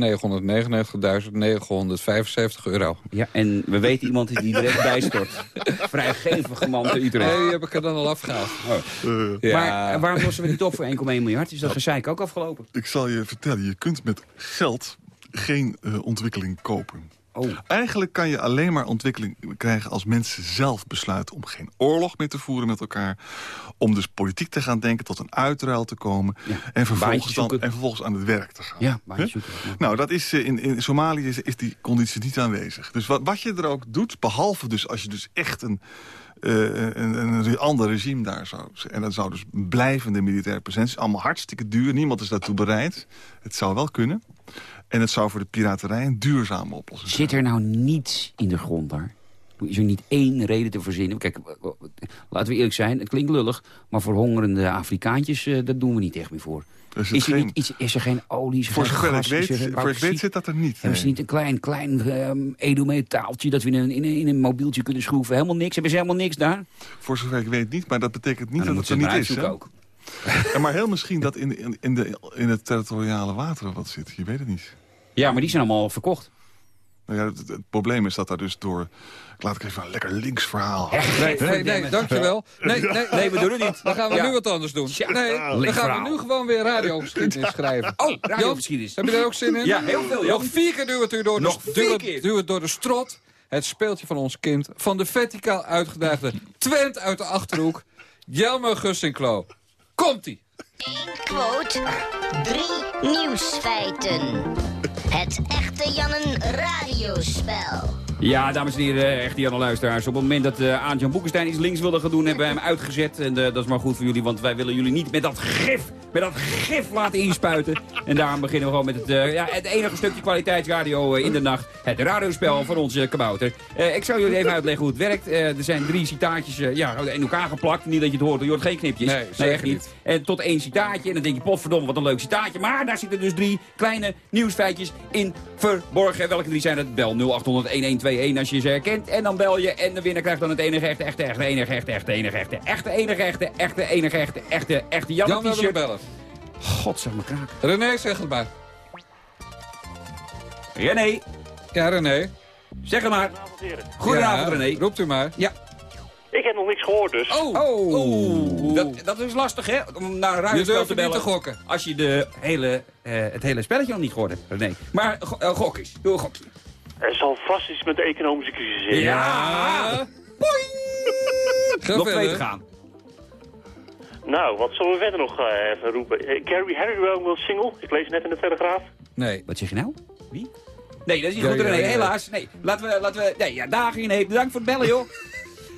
Speaker 6: 999.975 euro.
Speaker 5: Ja, en we weten iemand die er echt bij stort. Vrijgevige man te Utrecht.
Speaker 6: Nee, die heb ik er dan al afgehaald.
Speaker 11: Eh,
Speaker 6: Ja.
Speaker 5: Maar waarom lossen we niet op voor 1,1 miljard? Is dat gezeik ook afgelopen?
Speaker 11: ik zal je vertellen, je kunt met geld geen eh, ontwikkeling kopen.
Speaker 5: Oh.
Speaker 11: Eigenlijk kan je alleen maar ontwikkeling krijgen als mensen zelf besluiten om geen oorlog meer te voeren met elkaar. Om dus politiek te gaan denken, tot een uitruil te komen.
Speaker 5: Ja,
Speaker 11: En, vervolgens dan, en vervolgens aan het werk te gaan.
Speaker 5: Ja, zoeken.
Speaker 11: Nou, dat is, eh, in, in Somalië is, is die conditie niet aanwezig. Dus wat, wat je er ook doet, behalve dus als je dus echt een, eh, een, een ander regime daar zou... En dat zou dus blijvende militaire presentie. Allemaal hartstikke duur. Niemand is daartoe bereid. Het zou wel kunnen. En het zou voor de piraterij een duurzame oplossing zijn.
Speaker 5: Zit er nou niets in de grond daar? Is er niet één reden te verzinnen? Kijk, laten we eerlijk zijn, het klinkt lullig... maar voor hongerende Afrikaantjes, eh, dat doen we niet echt meer voor. Is er,
Speaker 11: geen-
Speaker 5: niet is er geen olie,
Speaker 11: Voor
Speaker 5: geen
Speaker 11: zover ik weet,
Speaker 5: er
Speaker 11: voor ik weet zit dat er niet.
Speaker 5: Hebben ze niet een klein, klein ehm, edelmetaaltje dat we in een, in, een, in een mobieltje kunnen schroeven? Helemaal niks? Hebben ze helemaal niks daar?
Speaker 11: Voor zover ik weet niet, maar dat betekent niet
Speaker 5: Nou,
Speaker 11: dat het er niet is.
Speaker 5: ook.
Speaker 11: En maar heel misschien dat in, in, in, de, in het territoriale wateren wat zit. Je weet het niet.
Speaker 5: Ja, maar die zijn allemaal verkocht.
Speaker 11: Nou ja, het, het probleem is dat daar dus door... Laat ik even een lekker links verhaal.
Speaker 6: Nee, nee, nee, dankjewel. Nee, nee,
Speaker 5: Nee, we doen het niet.
Speaker 6: Dan gaan we
Speaker 5: Ja.
Speaker 6: nu wat anders doen. Nee, dan gaan we nu gewoon weer radiogeschiedenis schrijven.
Speaker 5: Oh, radiogeschiedenis.
Speaker 6: Heb je daar ook zin in?
Speaker 5: Ja, heel veel.
Speaker 6: Nog vier keer duw het u door de,
Speaker 5: Nog
Speaker 6: het door de strot. Het speeltje van ons kind. Van de verticaal uitgedaagde Twent uit de Achterhoek. Jelmer Gussinklo. Komt-ie.
Speaker 12: Quote, drie nieuwsfeiten. Het echte Jannen radiospel.
Speaker 5: Ja, dames en heren, echte Janne luisteraars. Op het moment dat uh, Aantjan Boekenstein iets links wilde gaan doen, hebben we hem uitgezet. En eh, dat is maar goed voor jullie, want wij willen jullie niet met dat gif, met dat gif laten inspuiten. En daarom beginnen we gewoon met het, eh, ja, het enige stukje kwaliteitsradio eh, in de nacht. Het radiospel van onze kabouter. Eh, ik zal jullie even uitleggen hoe het werkt. Eh, er zijn drie citaatjes eh, ja, in elkaar geplakt. Niet dat je het hoort, je hoort geen knipjes.
Speaker 6: Nee, zeker
Speaker 5: echt niet.
Speaker 6: niet.
Speaker 5: En tot één citaatje. En dan denk je, potverdomme, wat een leuk citaatje. Maar daar zitten dus drie kleine nieuwsfeitjes in verborgen. Welke drie zijn het? Bel 0800-1121 als je ze herkent. En dan bel je en de winnaar krijgt dan het enige echte, echte, echte, enige echte, echte, enige echte, echte, enige echte, echte, enige echte, echte, echte
Speaker 6: Jan wil
Speaker 5: t-shirt.
Speaker 6: bellen.
Speaker 5: God, zeg maar kraak.
Speaker 6: René, zeg het maar.
Speaker 5: René,
Speaker 6: Ja, René.
Speaker 5: zeg het maar.
Speaker 13: Goedenavond, heren.
Speaker 5: Goedenavond,
Speaker 6: Ja,
Speaker 5: René.
Speaker 6: Roept u maar.
Speaker 5: Ja.
Speaker 13: Ik heb nog niks gehoord dus.
Speaker 6: Oh,
Speaker 5: Oh, dat, dat is lastig, hè? Om naar een
Speaker 6: je
Speaker 5: radiospel te
Speaker 6: niet
Speaker 5: bellen.
Speaker 6: te gokken.
Speaker 5: Als je de hele, eh, het hele spelletje nog niet gehoord hebt, René. Maar go- eh, gok eens. Doe een gokje.
Speaker 13: Er zal vast iets met de economische crisis in.
Speaker 5: Ja! Nog twee te gaan.
Speaker 13: Nou, wat zullen we verder nog eh, even roepen? Eh, Gary Harry wil single. Ik lees net in de Telegraaf.
Speaker 6: Nee.
Speaker 5: Wat zeg je nou? Wie? Nee, dat is niet
Speaker 6: Ja,
Speaker 5: goed,
Speaker 6: ja, ja.
Speaker 5: Helaas. Nee, laten we... Laten we nee, ja, dagen in Bedankt voor het bellen, joh.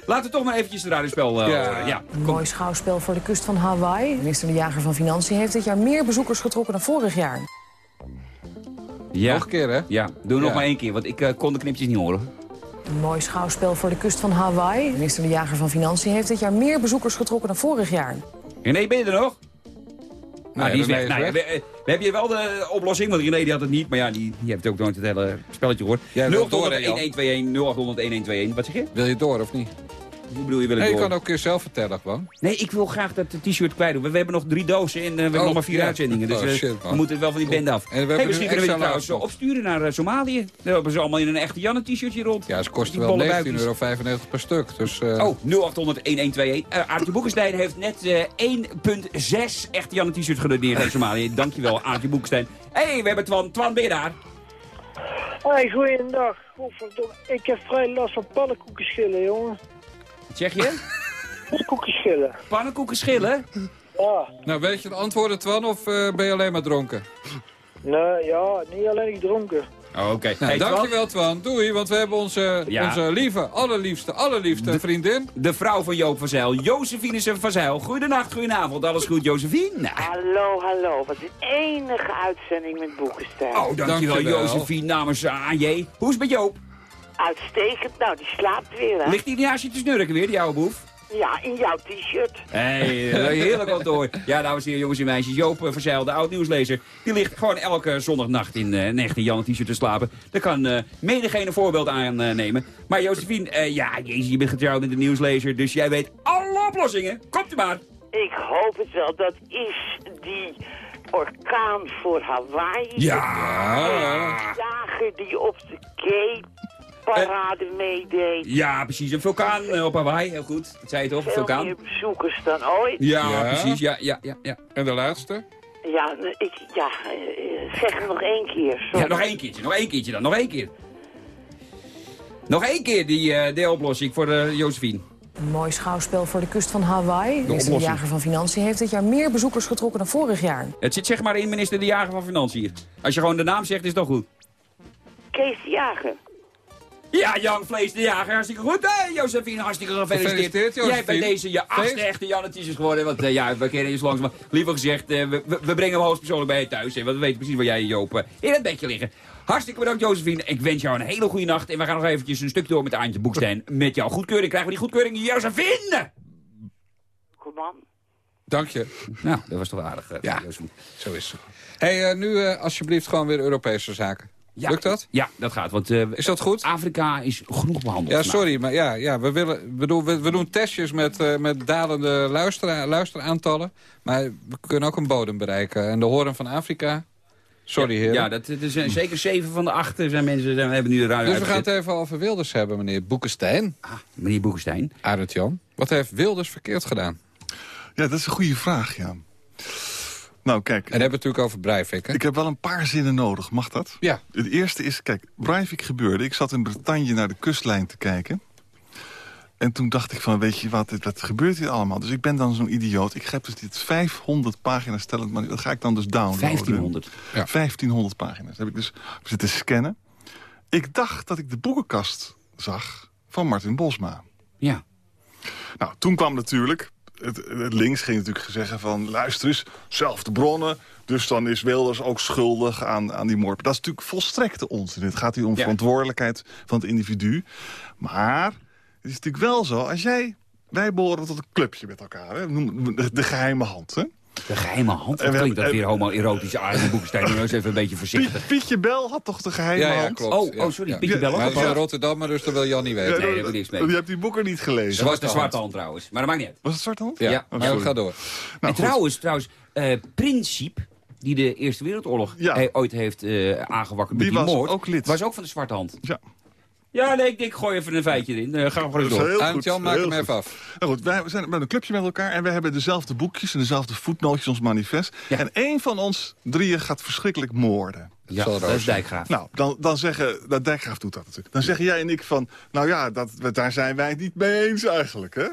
Speaker 5: Laten we toch maar eventjes het radiospel eh,
Speaker 6: Ja.
Speaker 5: Ja.
Speaker 14: Een mooi schouwspel voor de kust van Hawaii. Minister De Jager van Financiën heeft dit jaar meer bezoekers getrokken dan vorig jaar.
Speaker 5: Ja.
Speaker 6: Nog een keer, hè?
Speaker 5: Ja, doe nog
Speaker 6: Ja.
Speaker 5: maar één keer, want ik eh, kon de knipjes niet horen.
Speaker 14: Een mooi schouwspel voor de kust van Hawaii. Minister De Jager van Financiën heeft dit jaar meer bezoekers getrokken dan vorig jaar.
Speaker 5: René, ben je er nog? Nou, die is weg.
Speaker 6: is
Speaker 5: Nou,
Speaker 6: weg.
Speaker 5: we, eh, we hebben hier wel de oplossing, want René die had het niet. Maar ja, die, die heeft ook nooit het hele spelletje gehoord.
Speaker 6: Jij wilt door, hè,
Speaker 5: 0800-1121, 0800-1121. Wat zeg je?
Speaker 6: Wil je door of niet?
Speaker 5: Hoe bedoel je, wil ik
Speaker 6: Nee, je kan ook een keer zelf vertellen gewoon.
Speaker 5: Nee, ik wil graag dat t-shirt kwijt doen. We, we hebben nog drie dozen en eh, we hebben
Speaker 6: Oh,
Speaker 5: nog maar vier
Speaker 6: ja.
Speaker 5: uitzendingen. Dus
Speaker 6: Oh,
Speaker 5: eh,
Speaker 6: shit,
Speaker 5: we moeten wel van die bende af.
Speaker 6: En we hebben
Speaker 5: hey, misschien kunnen we trouwens
Speaker 6: nog.
Speaker 5: opsturen naar eh, Somalië. Daar hebben ze allemaal in een echte Janne-t-shirtje rond.
Speaker 6: Ja, ze kosten wel
Speaker 5: bolle
Speaker 6: 19,95
Speaker 5: buikjes.
Speaker 6: euro per stuk. Dus, eh,
Speaker 5: Oh, 0800-1121. Uh, Aartje Boekenstein heeft net eh 1.6 echte Janne t-shirt gedoneerd in Somalië. Dankjewel, Aartje Boekenstein. Hé, hey, we hebben Twan. Twan, ben je daar?
Speaker 15: Hoi, goeiedag. Godverdomme, ik heb vrij last van pannenkoekenschillen, jongen.
Speaker 5: Zeg je?
Speaker 15: Pannenkoeken schillen.
Speaker 5: Pannenkoeken schillen?
Speaker 15: Ja.
Speaker 6: Nou, weet je het antwoorden, Twan, of eh, ben je alleen maar dronken?
Speaker 15: Nee, ja, niet alleen gedronken.
Speaker 5: Oh, Oké.
Speaker 6: Nou,
Speaker 5: Hey, Twan,
Speaker 6: dankjewel, Twan. Doei, want we hebben onze,
Speaker 5: Ja.
Speaker 6: onze lieve, allerliefste, allerliefste vriendin.
Speaker 5: De vrouw van Joop van Zijl, Josephine van Zijl. Goedenacht, goedenavond. Alles goed, Josephine? Nou.
Speaker 16: Hallo, hallo. Wat een enige uitzending met Boekenstein.
Speaker 5: Oh, dankjewel,
Speaker 6: Dankjewel.
Speaker 5: Josephine namens eh, AJ. Hoe is het met Joop?
Speaker 16: Uitstekend. Nou, die slaapt weer, hè?
Speaker 5: Ligt hij naast je te snurken weer, die oude boef?
Speaker 16: Ja, in jouw t-shirt.
Speaker 5: Hey, eh, heerlijk horen. Ja, dames en heren, jongens en meisjes. Joop eh, Verzeil, de oud-nieuwslezer, die ligt gewoon elke zondagnacht in eh, een echte Jan t-shirt te slapen. Daar kan eh menigeen een voorbeeld aan eh, nemen. Maar Josephine, eh, ja, jezus, je bent getrouwd met de nieuwslezer, dus jij weet alle oplossingen. Komt u maar.
Speaker 16: Ik hoop het wel. Dat is die orkaan voor Hawaii.
Speaker 5: Ja.
Speaker 16: De jager die op de Cape parade meedeed.
Speaker 5: Ja, precies. Een vulkaan eh, op Hawaii, heel goed. Dat zei je toch, een
Speaker 16: Veel
Speaker 5: vulkaan?
Speaker 16: meer bezoekers dan ooit.
Speaker 5: Ja,
Speaker 6: Ja.
Speaker 5: precies. Ja, ja, ja, ja.
Speaker 6: En de laatste?
Speaker 16: Ja, ik, ja eh, eh, zeg het nog één keer.
Speaker 5: Ja, nog één keertje, nog één keertje dan, nog één keer. Nog één keer die, eh de oplossing voor eh, Josephine.
Speaker 14: Een mooi schouwspel voor de kust van Hawaii. Minister De. Jager van Financiën heeft dit jaar meer bezoekers getrokken dan vorig jaar.
Speaker 5: Het zit zeg maar in minister De Jager van Financiën. Als je gewoon de naam zegt, is dat goed.
Speaker 16: Kees de Jager.
Speaker 5: Ja, Jan Vlees de Jager, hartstikke goed. Hey, Josephine, hartstikke gefeliciteerd.
Speaker 6: Gefeliciteerd,
Speaker 5: Jij
Speaker 6: Josephine.
Speaker 5: bent deze je achtste echte Jan is geworden. Want eh, ja, we kennen je zo langs. Maar liever gezegd, eh, we, we, we brengen hem hoogstpersoonlijk bij je thuis. Hè, want we weten precies waar jij en Joop eh, in het bedje liggen. Hartstikke bedankt, Josephine. Ik wens jou een hele goede nacht. En we gaan nog eventjes een stuk door met Aantje Boekstein. Met jouw goedkeuring krijgen we die goedkeuring, Josephine!
Speaker 16: Kom aan.
Speaker 6: Dank je.
Speaker 5: Nou, dat was toch aardig, eh,
Speaker 6: Ja.
Speaker 5: Josephine.
Speaker 6: Zo is het. hey, nu eh, alsjeblieft gewoon weer Europese zaken.
Speaker 5: Ja,
Speaker 6: Lukt dat?
Speaker 5: Ja, dat gaat. Want eh,
Speaker 6: Is dat goed?
Speaker 5: Afrika is genoeg behandeld.
Speaker 6: Ja, sorry, maar ja, ja we, willen, bedoel, we, we doen testjes met, eh, met dalende luistera luisteraantallen. Maar we kunnen ook een bodem bereiken. En de horen van Afrika... Sorry, heren.
Speaker 5: Ja, dat, dat is, zeker zeven van de acht zijn mensen zijn, hebben nu de ruim
Speaker 6: dus we gaan het even over Wilders hebben, meneer Boekenstein.
Speaker 5: Ah, meneer Boekenstein.
Speaker 6: Arend Jan. Wat heeft Wilders verkeerd gedaan?
Speaker 11: Ja, dat is een goede vraag, ja. Nou, kijk.
Speaker 6: En hebben we het natuurlijk over Breivik, hè?
Speaker 11: Ik heb wel een paar zinnen nodig, mag dat?
Speaker 6: Ja.
Speaker 11: Het eerste is, kijk, Breivik gebeurde. Ik zat in Bretagne naar de kustlijn te kijken. En toen dacht ik van, weet je wat, dit- wat gebeurt hier allemaal? Dus ik ben dan zo'n idioot. Ik heb dus dit 500 pagina's stellend, maar dat ga ik dan dus downloaden.
Speaker 5: 1500.
Speaker 6: Ja.
Speaker 11: 1500 pagina's. Heb ik dus zitten scannen. Ik dacht dat ik de boekenkast zag van Martin Bosma.
Speaker 5: Ja.
Speaker 11: Nou, toen kwam natuurlijk... Het, het links ging natuurlijk zeggen van... luister eens, zelfde bronnen... dus dan is Wilders ook schuldig aan, aan die moord. Dat is natuurlijk volstrekte onzin. Het gaat hier om
Speaker 5: Ja.
Speaker 11: verantwoordelijkheid van het individu. Maar het is natuurlijk wel zo... als jij... Wij behoren tot een clubje met elkaar. Hè? De geheime hand. Hè?
Speaker 5: De geheime hand. Wat klinkt dat weer homoerotisch? Aardige Boekenstein, doe nou eens even een beetje voorzichtig.
Speaker 11: Piet, Pietje Bel had toch de geheime
Speaker 6: Ja, ja,
Speaker 11: hand?
Speaker 6: klopt.
Speaker 5: Oh,
Speaker 6: ja.
Speaker 5: oh, sorry,
Speaker 6: Ja.
Speaker 5: Pietje Bel
Speaker 6: Maar
Speaker 5: nog?
Speaker 6: is een Rotterdammer, dus dat wil Jan niet
Speaker 11: Ja,
Speaker 6: weten.
Speaker 5: Nee, daar heb ik niks mee.
Speaker 11: Je hebt die boeken niet gelezen.
Speaker 5: Ze was de
Speaker 6: Zwarte
Speaker 5: zwarte
Speaker 6: hand.
Speaker 5: hand trouwens. Maar dat maakt niet uit.
Speaker 11: Was het zwarte hand?
Speaker 6: Ja,
Speaker 5: Ja.
Speaker 6: maar
Speaker 11: sorry.
Speaker 6: ga door.
Speaker 11: Nou,
Speaker 5: en trouwens, trouwens eh Principe, die de Eerste Wereldoorlog
Speaker 11: Ja.
Speaker 5: ooit heeft eh aangewakkerd met
Speaker 11: Die
Speaker 5: die
Speaker 11: was
Speaker 5: moord,
Speaker 11: ook lid.
Speaker 5: was ook van de zwarte hand.
Speaker 11: Ja.
Speaker 5: Ja, nee, ik, ik gooi even een feitje erin. Eh, gaan we gewoon door.
Speaker 11: heel
Speaker 6: Arend
Speaker 11: goed,
Speaker 6: Jan, maak hem even af.
Speaker 11: Nou goed, wij zijn met een clubje met elkaar en we hebben dezelfde boekjes en dezelfde voetnootjes, ons manifest.
Speaker 5: Ja.
Speaker 11: En één van ons drieën gaat verschrikkelijk moorden.
Speaker 5: Ja,
Speaker 6: zal
Speaker 5: dat
Speaker 6: Roos
Speaker 5: is Dijkgraaf.
Speaker 11: Nou, dan, dan zeggen, dat Dijkgraaf doet dat natuurlijk. Dan zeggen jij en ik van, nou ja, dat, daar zijn wij het niet mee eens eigenlijk, hè?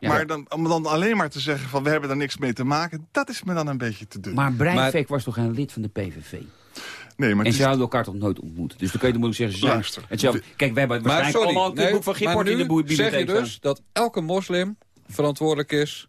Speaker 5: Ja.
Speaker 11: Maar dan, om dan alleen maar te zeggen van, we hebben daar niks mee te maken, dat is me dan een beetje te dun.
Speaker 5: Maar Breivik was toch een lid van de PVV?
Speaker 11: Nee, maar
Speaker 5: En
Speaker 11: het
Speaker 5: ze hadden elkaar toch nooit ontmoet? Dus dan kun je dan moeilijk zeggen... ze zijn
Speaker 11: Luister.
Speaker 5: hetzelfde. Kijk, we hebben
Speaker 6: Maar
Speaker 5: waarschijnlijk
Speaker 6: sorry,
Speaker 5: allemaal een
Speaker 6: nee,
Speaker 5: boek van Gipport in de
Speaker 6: nu
Speaker 5: boe-
Speaker 6: zeg
Speaker 5: bibliotheek
Speaker 6: je dus dat elke moslim verantwoordelijk is...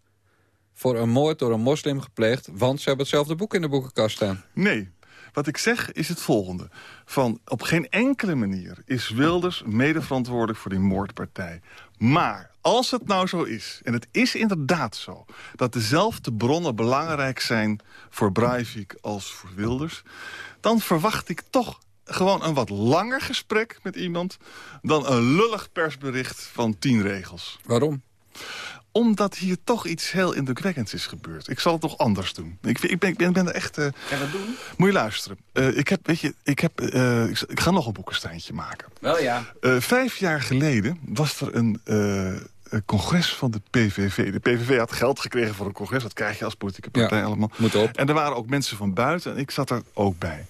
Speaker 6: voor een moord door een moslim gepleegd... want ze hebben hetzelfde boek in de boekenkast staan.
Speaker 11: Nee. Wat ik zeg is het volgende. Van op geen enkele manier is Wilders medeverantwoordelijk voor die moordpartij. Maar als het nou zo is, en het is inderdaad zo... dat dezelfde bronnen belangrijk zijn voor Breivik als voor Wilders... dan verwacht ik toch gewoon een wat langer gesprek met iemand... dan een lullig persbericht van tien regels
Speaker 6: Waarom?
Speaker 11: omdat hier toch iets heel indrukwekkends is gebeurd. Ik zal het toch anders doen. Ik, ik, ben, ik ben, ben er echt... eh,
Speaker 5: Gaan we dat doen?
Speaker 11: moet je luisteren. Eh, ik, heb, weet je, ik, heb, eh, ik, ik ga nog een boekensteintje maken.
Speaker 5: Wel ja.
Speaker 11: Eh, vijf jaar geleden was er een, eh, een congres van de PVV. De PVV had geld gekregen voor een congres. Dat krijg je als politieke partij
Speaker 6: Ja,
Speaker 11: allemaal.
Speaker 6: moet op.
Speaker 11: En er waren ook mensen van buiten. En ik zat er ook bij.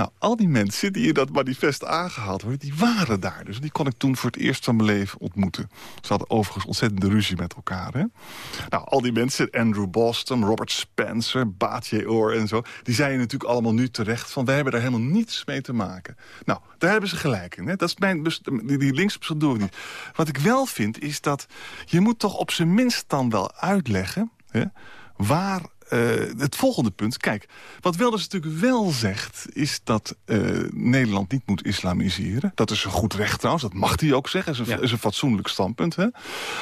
Speaker 11: Nou, al die mensen die in dat manifest aangehaald worden... die waren daar. Dus die kon ik toen voor het eerst van mijn leven ontmoeten. Ze hadden overigens ontzettende ruzie met elkaar. Hè? Nou, al die mensen, Andrew Boston, Robert Spencer, Baatje Oor en zo... die zeiden natuurlijk allemaal nu terecht van... wij hebben daar helemaal niets mee te maken. Nou, daar hebben ze gelijk in. Hè? Dat is mijn, die, die linkse doe ik niet. Wat ik wel vind, is dat je moet toch op zijn minst dan wel uitleggen... Hè, waar het volgende punt. Kijk, wat Wilders natuurlijk wel zegt... is dat eh, Nederland niet moet islamiseren. Dat is een goed recht trouwens, dat mag hij ook zeggen. Dat is een, is een fatsoenlijk standpunt. Hè?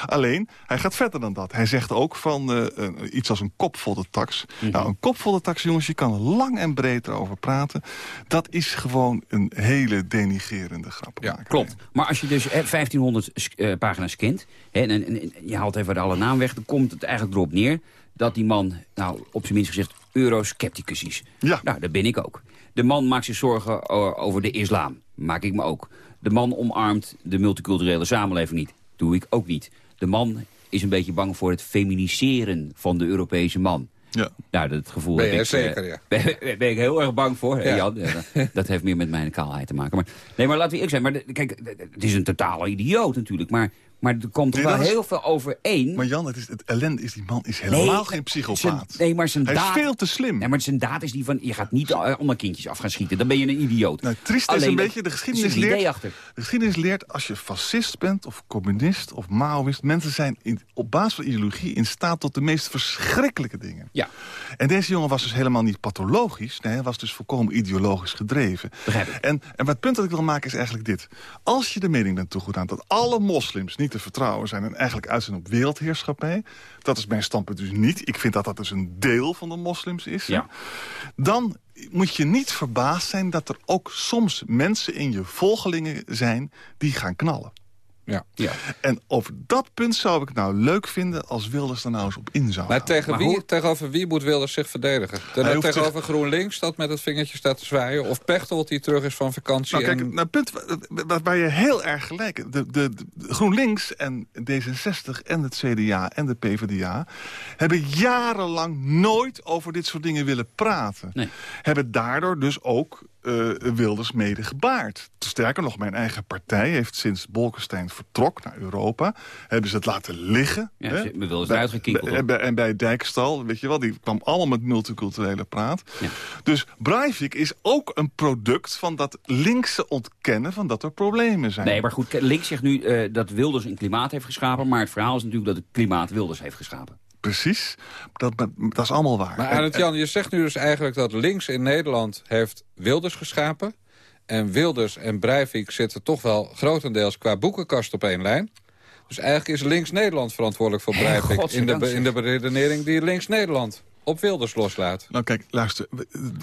Speaker 11: Alleen, hij gaat verder dan dat. Hij zegt ook van eh, eh, iets als een kopvolle tax. Nou, een kopvolle tax, jongens, je kan er lang en breed erover praten. Dat is gewoon een hele denigerende grap.
Speaker 5: Ja, klopt. Maar als je dus eh, 1500 sk- eh, pagina's scant... hè, en, en, en je haalt even alle naam weg... dan komt het eigenlijk erop neer dat die man, nou, op zijn minst gezegd... euroscepticus is.
Speaker 11: Ja.
Speaker 5: Nou, dat ben ik ook. De man maakt zich zorgen over de islam. Maak ik me ook. De man omarmt de multiculturele samenleving niet. Doe ik ook niet. De man is een beetje bang voor het feminiseren van de Europese man.
Speaker 11: Ja.
Speaker 5: Nou, dat gevoel
Speaker 6: Ben
Speaker 5: heb ik, eh,
Speaker 6: zeker, ja.
Speaker 5: ben, ben ik heel erg bang voor,
Speaker 6: Ja.
Speaker 5: Jan. Ja, dat heeft meer met mijn kaalheid te maken. Maar, nee, maar laten we eerlijk zijn. Maar de- kijk, het is een totale idioot natuurlijk. Maar, maar er komt wel
Speaker 11: is-
Speaker 5: heel veel overeen.
Speaker 11: Maar Jan, het, is, het ellende is, die man is helemaal geen psychopaat.
Speaker 5: Zijn- nee, maar zijn
Speaker 11: Hij
Speaker 5: daad,
Speaker 11: is veel te slim.
Speaker 5: Nee, maar zijn daad is die van, je gaat niet onder kindjes af gaan schieten. Dan ben je een idioot.
Speaker 11: Nou, triest is
Speaker 5: Alleen
Speaker 11: een
Speaker 5: dat-
Speaker 11: beetje, de geschiedenis
Speaker 5: een
Speaker 11: leert,
Speaker 5: achter.
Speaker 11: de geschiedenis leert als je fascist bent of communist of maoïst, mensen zijn in, op basis van ideologie in staat tot de meest verschrikkelijke dingen.
Speaker 5: Ja.
Speaker 11: En deze jongen was dus helemaal niet pathologisch, nee, hij was dus volkomen ideologisch gedreven.
Speaker 5: Begrijp ik.
Speaker 11: En, en wat het punt dat ik wil maken is eigenlijk dit. Als je de mening bent toegedaan dat alle moslims niet te vertrouwen zijn... en eigenlijk uit zijn op wereldheerschappij... dat is mijn standpunt dus niet. Ik vind dat dat dus een deel van de moslims is.
Speaker 5: Ja.
Speaker 11: Dan moet je niet verbaasd zijn dat er ook soms mensen in je volgelingen zijn... die gaan knallen.
Speaker 6: Ja.
Speaker 5: Ja.
Speaker 11: En over dat punt zou ik het nou leuk vinden... als Wilders er nou eens op in zou
Speaker 6: Maar
Speaker 11: gaan.
Speaker 6: tegen
Speaker 5: Maar
Speaker 6: wie,
Speaker 5: hoe-
Speaker 6: tegenover wie moet Wilders zich verdedigen? Tegenover GroenLinks dat met het vingertje staat te zwaaien? Of Pechtold die terug is van vakantie?
Speaker 11: Nou, kijk,
Speaker 6: en...
Speaker 11: nou, punt wa- wa- waar je heel erg gelijk hebt. De, de, de GroenLinks en D66 en het CDA en de PvdA... hebben jarenlang nooit over dit soort dingen willen praten.
Speaker 5: Nee.
Speaker 11: Hebben daardoor dus ook eh, Wilders mede gebaard. Sterker nog, mijn eigen partij heeft sinds Bolkestein vertrok naar Europa... hebben ze het laten liggen.
Speaker 5: Ja,
Speaker 11: hè?
Speaker 5: ze- we wilden
Speaker 11: Bij-
Speaker 5: eruit gekinkeld
Speaker 11: bij- En
Speaker 5: worden.
Speaker 11: bij, en bij Dijkstal, weet je wel, die kwam allemaal met multiculturele praat.
Speaker 5: Ja.
Speaker 11: Dus Breivik is ook een product van dat linkse ontkennen... van dat er problemen zijn.
Speaker 5: Nee, maar goed, links zegt nu eh, dat Wilders een klimaat heeft geschapen. Maar het verhaal is natuurlijk dat het klimaat Wilders heeft geschapen.
Speaker 11: Precies, dat, dat is allemaal waar.
Speaker 6: Maar Arend Jan, je zegt nu dus eigenlijk dat links in Nederland heeft Wilders geschapen. En Wilders en Breivik zitten toch wel grotendeels qua boekenkast op één lijn. Dus eigenlijk is links Nederland verantwoordelijk voor Breivik. In de, in de beredenering die links Nederland op Wilders loslaat.
Speaker 11: Nou kijk, luister,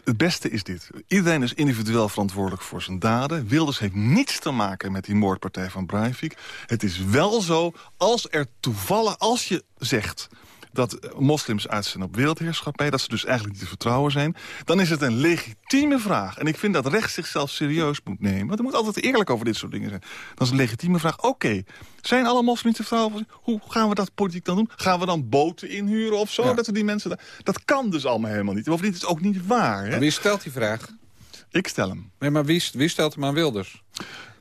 Speaker 11: het beste is dit. Iedereen is individueel verantwoordelijk voor zijn daden. Wilders heeft niets te maken met die moordpartij van Breivik. Het is wel zo, als er toevallig, als je zegt dat moslims uit zijn op wereldheerschappij... dat ze dus eigenlijk niet te vertrouwen zijn... dan is het een legitieme vraag. En ik vind dat recht zichzelf serieus moet nemen. Want er moet altijd eerlijk over dit soort dingen zijn. Dat is een legitieme vraag. Oké, zijn alle moslims te vertrouwen? Hoe gaan we dat politiek dan doen? Gaan we dan boten inhuren of zo?
Speaker 6: Ja.
Speaker 11: Dat we die mensen... Dat kan dus allemaal helemaal niet. Bovendien is het ook niet waar. Hè?
Speaker 6: Maar wie stelt die vraag?
Speaker 11: Ik stel hem.
Speaker 6: Nee, maar wie, wie stelt hem aan Wilders?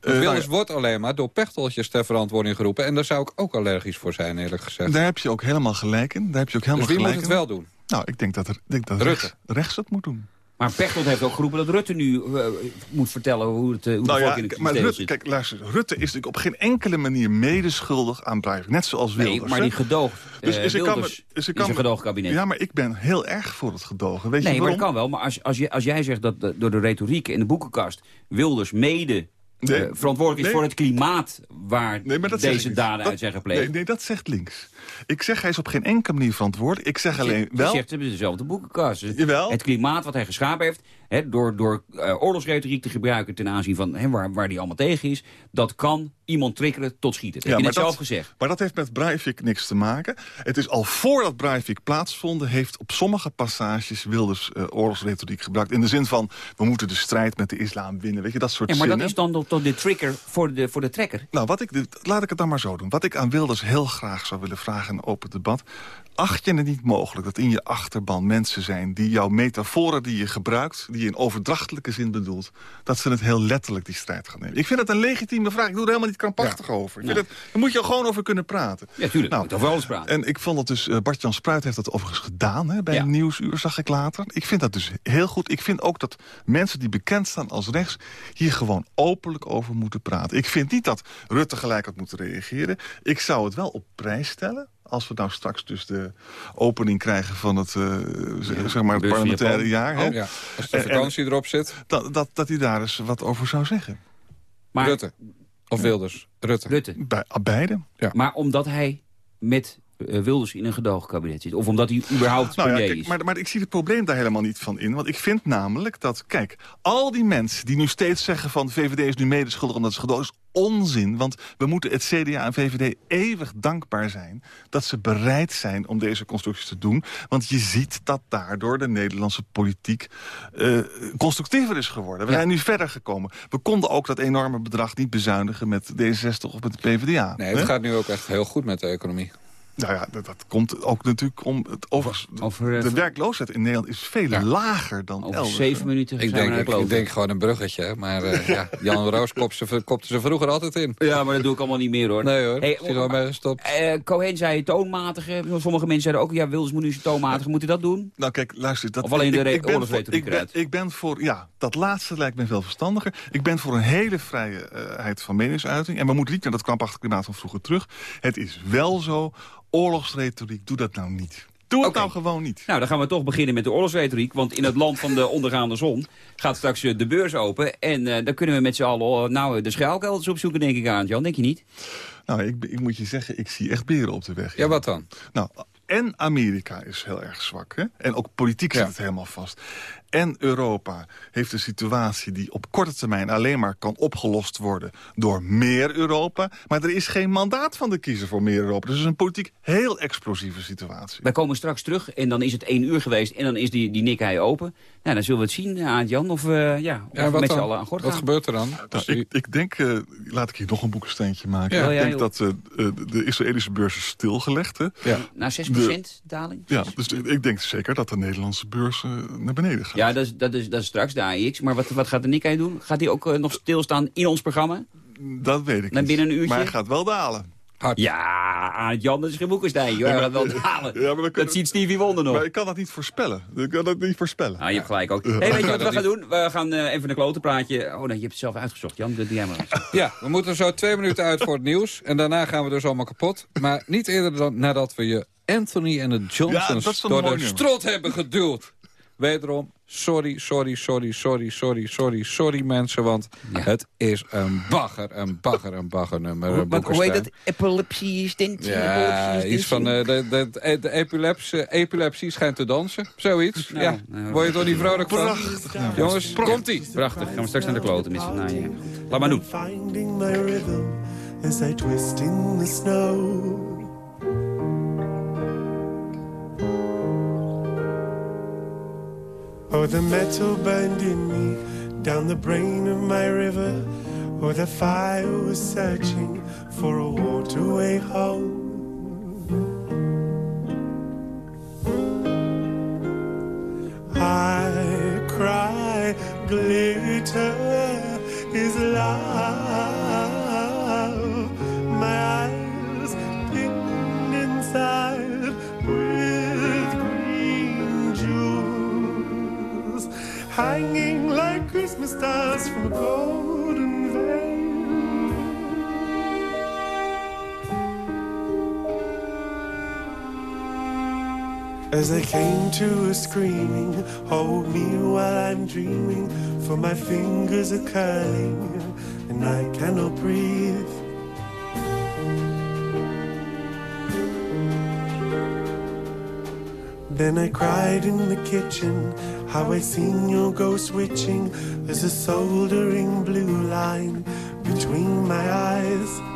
Speaker 11: Eh,
Speaker 6: Wilders
Speaker 11: nou
Speaker 6: wordt alleen maar door pechtoltjes ter verantwoording geroepen. En daar zou ik ook allergisch voor zijn, eerlijk gezegd.
Speaker 11: Daar heb je ook helemaal gelijk in. Daar heb je ook
Speaker 6: Dus
Speaker 11: helemaal
Speaker 6: wie moet het
Speaker 11: in.
Speaker 6: wel doen?
Speaker 11: Nou, ik denk dat, er, ik denk dat
Speaker 6: Rutte.
Speaker 11: rechts, rechts het moet doen.
Speaker 5: Maar Pechtold heeft ook geroepen dat Rutte nu eh, moet vertellen hoe het, eh, hoe
Speaker 11: Nou
Speaker 5: de
Speaker 11: ja,
Speaker 5: in het
Speaker 11: maar Rutte,
Speaker 5: zit.
Speaker 11: kijk, luister, Rutte is natuurlijk op geen enkele manier medeschuldig aan Breivik. Net zoals Wilders.
Speaker 5: nee, maar die gedoog
Speaker 11: Dus
Speaker 5: eh,
Speaker 11: is kan
Speaker 5: Wilders
Speaker 11: me- is
Speaker 5: een gedoogkabinet.
Speaker 11: Ja, maar ik ben heel erg voor het gedogen. Weet
Speaker 5: nee,
Speaker 11: je
Speaker 5: maar dat kan wel. Maar als, als, je, als jij zegt dat de- door de retoriek in de boekenkast... Wilders mede
Speaker 11: Nee.
Speaker 5: eh, verantwoordelijk is
Speaker 11: Nee.
Speaker 5: voor het klimaat... waar
Speaker 11: Nee,
Speaker 5: deze
Speaker 11: niet.
Speaker 5: daden uit zijn gepleegd.
Speaker 11: Nee, nee, dat zegt links. Ik zeg, hij is op geen enkele manier verantwoordelijk. Ik zeg alleen
Speaker 5: Je
Speaker 11: wel...
Speaker 5: zegt ze hebben dezelfde boekenkast.
Speaker 11: Jawel.
Speaker 5: Het klimaat wat hij geschapen heeft... Door, door eh, oorlogsretoriek te gebruiken ten aanzien van waar, waar hij allemaal tegen is... dat kan iemand triggeren tot schieten. Dat
Speaker 11: Ja,
Speaker 5: heb je
Speaker 11: maar
Speaker 5: net zelf
Speaker 11: dat-
Speaker 5: gezegd.
Speaker 11: Maar dat heeft met Breivik niks te maken. Het is al voordat Breivik plaatsvond... heeft op sommige passages Wilders eh, oorlogsretoriek gebruikt. In de zin van, we moeten de strijd met de islam winnen. Weet je, dat soort
Speaker 5: Ja, maar dat is dan toch de trigger voor de, voor de trekker.
Speaker 11: Nou, wat ik, laat ik het dan maar zo doen. Wat ik aan Wilders heel graag zou willen vragen een open debat... acht je het niet mogelijk dat in je achterban mensen zijn... die jouw metaforen die je gebruikt, die je in overdrachtelijke zin bedoelt... dat ze het heel letterlijk, die strijd gaan nemen. Ik vind het een legitieme vraag. Ik doe er helemaal niet krampachtig over. Ik vind het, daar moet je gewoon over kunnen praten.
Speaker 5: Ja, tuurlijk.
Speaker 11: Nou,
Speaker 5: over alles praten.
Speaker 11: En ik vond dat dus, eh, Bart-Jan Spruit heeft dat overigens gedaan hè, bij een Nieuwsuur, zag ik later. Ik vind dat dus heel goed. Ik vind ook dat mensen die bekend staan als rechts... hier gewoon openlijk over moeten praten. Ik vind niet dat Rutte gelijk had moeten reageren. Ik zou het wel op prijs stellen... Als we nou straks dus de opening krijgen van het, eh, zeg maar het parlementaire jaar. hè.
Speaker 6: Oh, ja. Als de
Speaker 11: en
Speaker 6: vakantie erop zit.
Speaker 11: Dat, dat, dat hij daar eens wat over zou zeggen.
Speaker 5: Maar,
Speaker 6: Rutte. Of Wilders. Rutte.
Speaker 5: Rutte.
Speaker 11: Bij, beide.
Speaker 5: Maar omdat hij met eh, Wilders in een gedoogkabinet zit. Of omdat hij überhaupt
Speaker 11: Nou ja, kijk,
Speaker 5: is.
Speaker 11: maar, maar ik zie het probleem daar helemaal niet van in. Want ik vind namelijk dat, kijk, al die mensen die nu steeds zeggen van... de VVD is nu medeschuldig omdat ze gedood is, onzin. Want we moeten het CDA en VVD eeuwig dankbaar zijn... dat ze bereid zijn om deze constructies te doen. Want je ziet dat daardoor de Nederlandse politiek eh, constructiever is geworden. We zijn nu verder gekomen. We konden ook dat enorme bedrag niet bezuinigen met D66 of met de PvdA.
Speaker 6: Nee, het
Speaker 11: hè?
Speaker 6: gaat nu ook echt heel goed met de economie.
Speaker 11: Nou ja, dat, dat komt ook natuurlijk om... Het, overigens,
Speaker 5: over,
Speaker 11: de werkloosheid in Nederland is veel lager dan
Speaker 5: Over
Speaker 11: elders.
Speaker 5: zeven minuten
Speaker 6: Ik
Speaker 5: zijn we
Speaker 6: denk,
Speaker 5: de
Speaker 6: ik, ik denk gewoon een bruggetje. Maar eh, ja, Jan Roos kopte ze, kopte ze vroeger altijd in.
Speaker 5: Ja, maar dat doe ik allemaal niet meer hoor.
Speaker 6: Nee hoor,
Speaker 5: Hey,
Speaker 6: is al bij gestopt.
Speaker 5: eh, Cohen zei toonmatige. Sommige mensen zeiden ook, ja, Wilders moet nu zijn toonmatige. Moet hij dat doen?
Speaker 11: Nou kijk, luister. Dat,
Speaker 5: Of alleen de re-
Speaker 11: ben voor, ik, ben, ik voor, ja, dat laatste lijkt me veel verstandiger. Ik ben voor een hele vrijheid van meningsuiting. En we moeten niet naar dat krampachtig klimaat van vroeger terug. Het is wel zo, oorlogsretoriek, doe dat nou niet. Doe het nou gewoon niet.
Speaker 5: Nou, dan gaan we toch beginnen met de oorlogsretoriek. Want in het land van de ondergaande zon gaat straks eh, de beurs open. En eh dan kunnen we met z'n allen eh, nou, de schuilkelders opzoeken, denk ik aan. Jan, denk je niet?
Speaker 11: Nou, ik, ik moet je zeggen, ik zie echt beren op de weg.
Speaker 6: Ja, wat dan?
Speaker 11: Nou, en Amerika is heel erg zwak. Hè? En ook politiek zit het helemaal vast. En Europa heeft een situatie die op korte termijn alleen maar kan opgelost worden door meer Europa. Maar er is geen mandaat van de kiezer voor meer Europa. Dus het is een politiek heel explosieve situatie.
Speaker 5: Wij komen straks terug en dan is het één uur geweest. En dan is die, die nikhei open. Nou, dan zullen we het zien, aan Jan. Of we ja, of
Speaker 6: Ja,
Speaker 5: we
Speaker 6: wat
Speaker 5: met z'n allen aan gort
Speaker 6: Wat
Speaker 5: gaan.
Speaker 6: gebeurt er dan?
Speaker 11: Nou, ik, ik denk, eh, laat ik hier nog een boekensteentje maken.
Speaker 5: Ja.
Speaker 11: ik denk dat eh, eh, de Israëlische beurs is stilgelegd. Hè?
Speaker 5: Naar 6%
Speaker 11: De-
Speaker 5: daling?
Speaker 11: Ja, dus ik denk zeker dat de Nederlandse beurs eh, naar beneden gaat.
Speaker 5: Ja, dat is, dat, is, dat is straks de AIX. Maar wat, wat gaat de Nikkei doen? Gaat hij ook eh, nog stilstaan in ons programma?
Speaker 11: Dat weet ik
Speaker 5: Dan
Speaker 11: niet.
Speaker 5: binnen een uurtje?
Speaker 11: Maar hij gaat wel dalen.
Speaker 5: Ja, Arend Jan, dat is geen joh. Hij gaat wel.
Speaker 11: Ja, maar dan
Speaker 5: dat ziet Stevie Wonder nog.
Speaker 11: Maar ik kan dat niet voorspellen. Ik kan dat niet voorspellen.
Speaker 5: Nou, je hebt gelijk ook.
Speaker 11: Ja.
Speaker 5: Hey, weet je
Speaker 11: Ja,
Speaker 5: wat we
Speaker 11: dat
Speaker 5: gaan doen? We gaan eh, even een klote praatje. Oh nee, je hebt het zelf uitgezocht, Jan. Doe jij maar eens.
Speaker 6: Ja, we moeten zo twee minuten uit voor het nieuws. En daarna gaan we dus allemaal kapot. Maar niet eerder dan nadat we je Anthony en de
Speaker 11: Ja,
Speaker 6: Johnsons
Speaker 11: dat
Speaker 6: door de strot hebben geduwd. Wederom, sorry, sorry, sorry, sorry, sorry, sorry, sorry mensen. Want het is een bagger, een bagger, een bagger nummer.
Speaker 5: Hoe- wat- hoe heet dat? Epilepsie stint?
Speaker 6: Ja, iets van eh, de, de, de epilepsie, epilepsie schijnt te dansen. Zoiets.
Speaker 5: Nou,
Speaker 6: ja.
Speaker 5: nou,
Speaker 6: Word je toch niet vrolijk van?
Speaker 11: Prachtig.
Speaker 6: Jongens, komt-ie.
Speaker 5: Prachtig. Gaan we straks naar de kloten nou, ja. Laat maar doen.
Speaker 17: Finding my rhythm as I twist in the snow. Oh, the metal burned in me down the brain of my river. Oh, the fire was searching for a waterway home. I cry, glitter is love. My eyes pinned inside hanging like Christmas stars from a golden veil. As I came to a screaming, hold me while I'm dreaming, for my fingers are curling and I cannot breathe. Then I cried in the kitchen, how I seen you go switching. There's a soldering blue line between my eyes.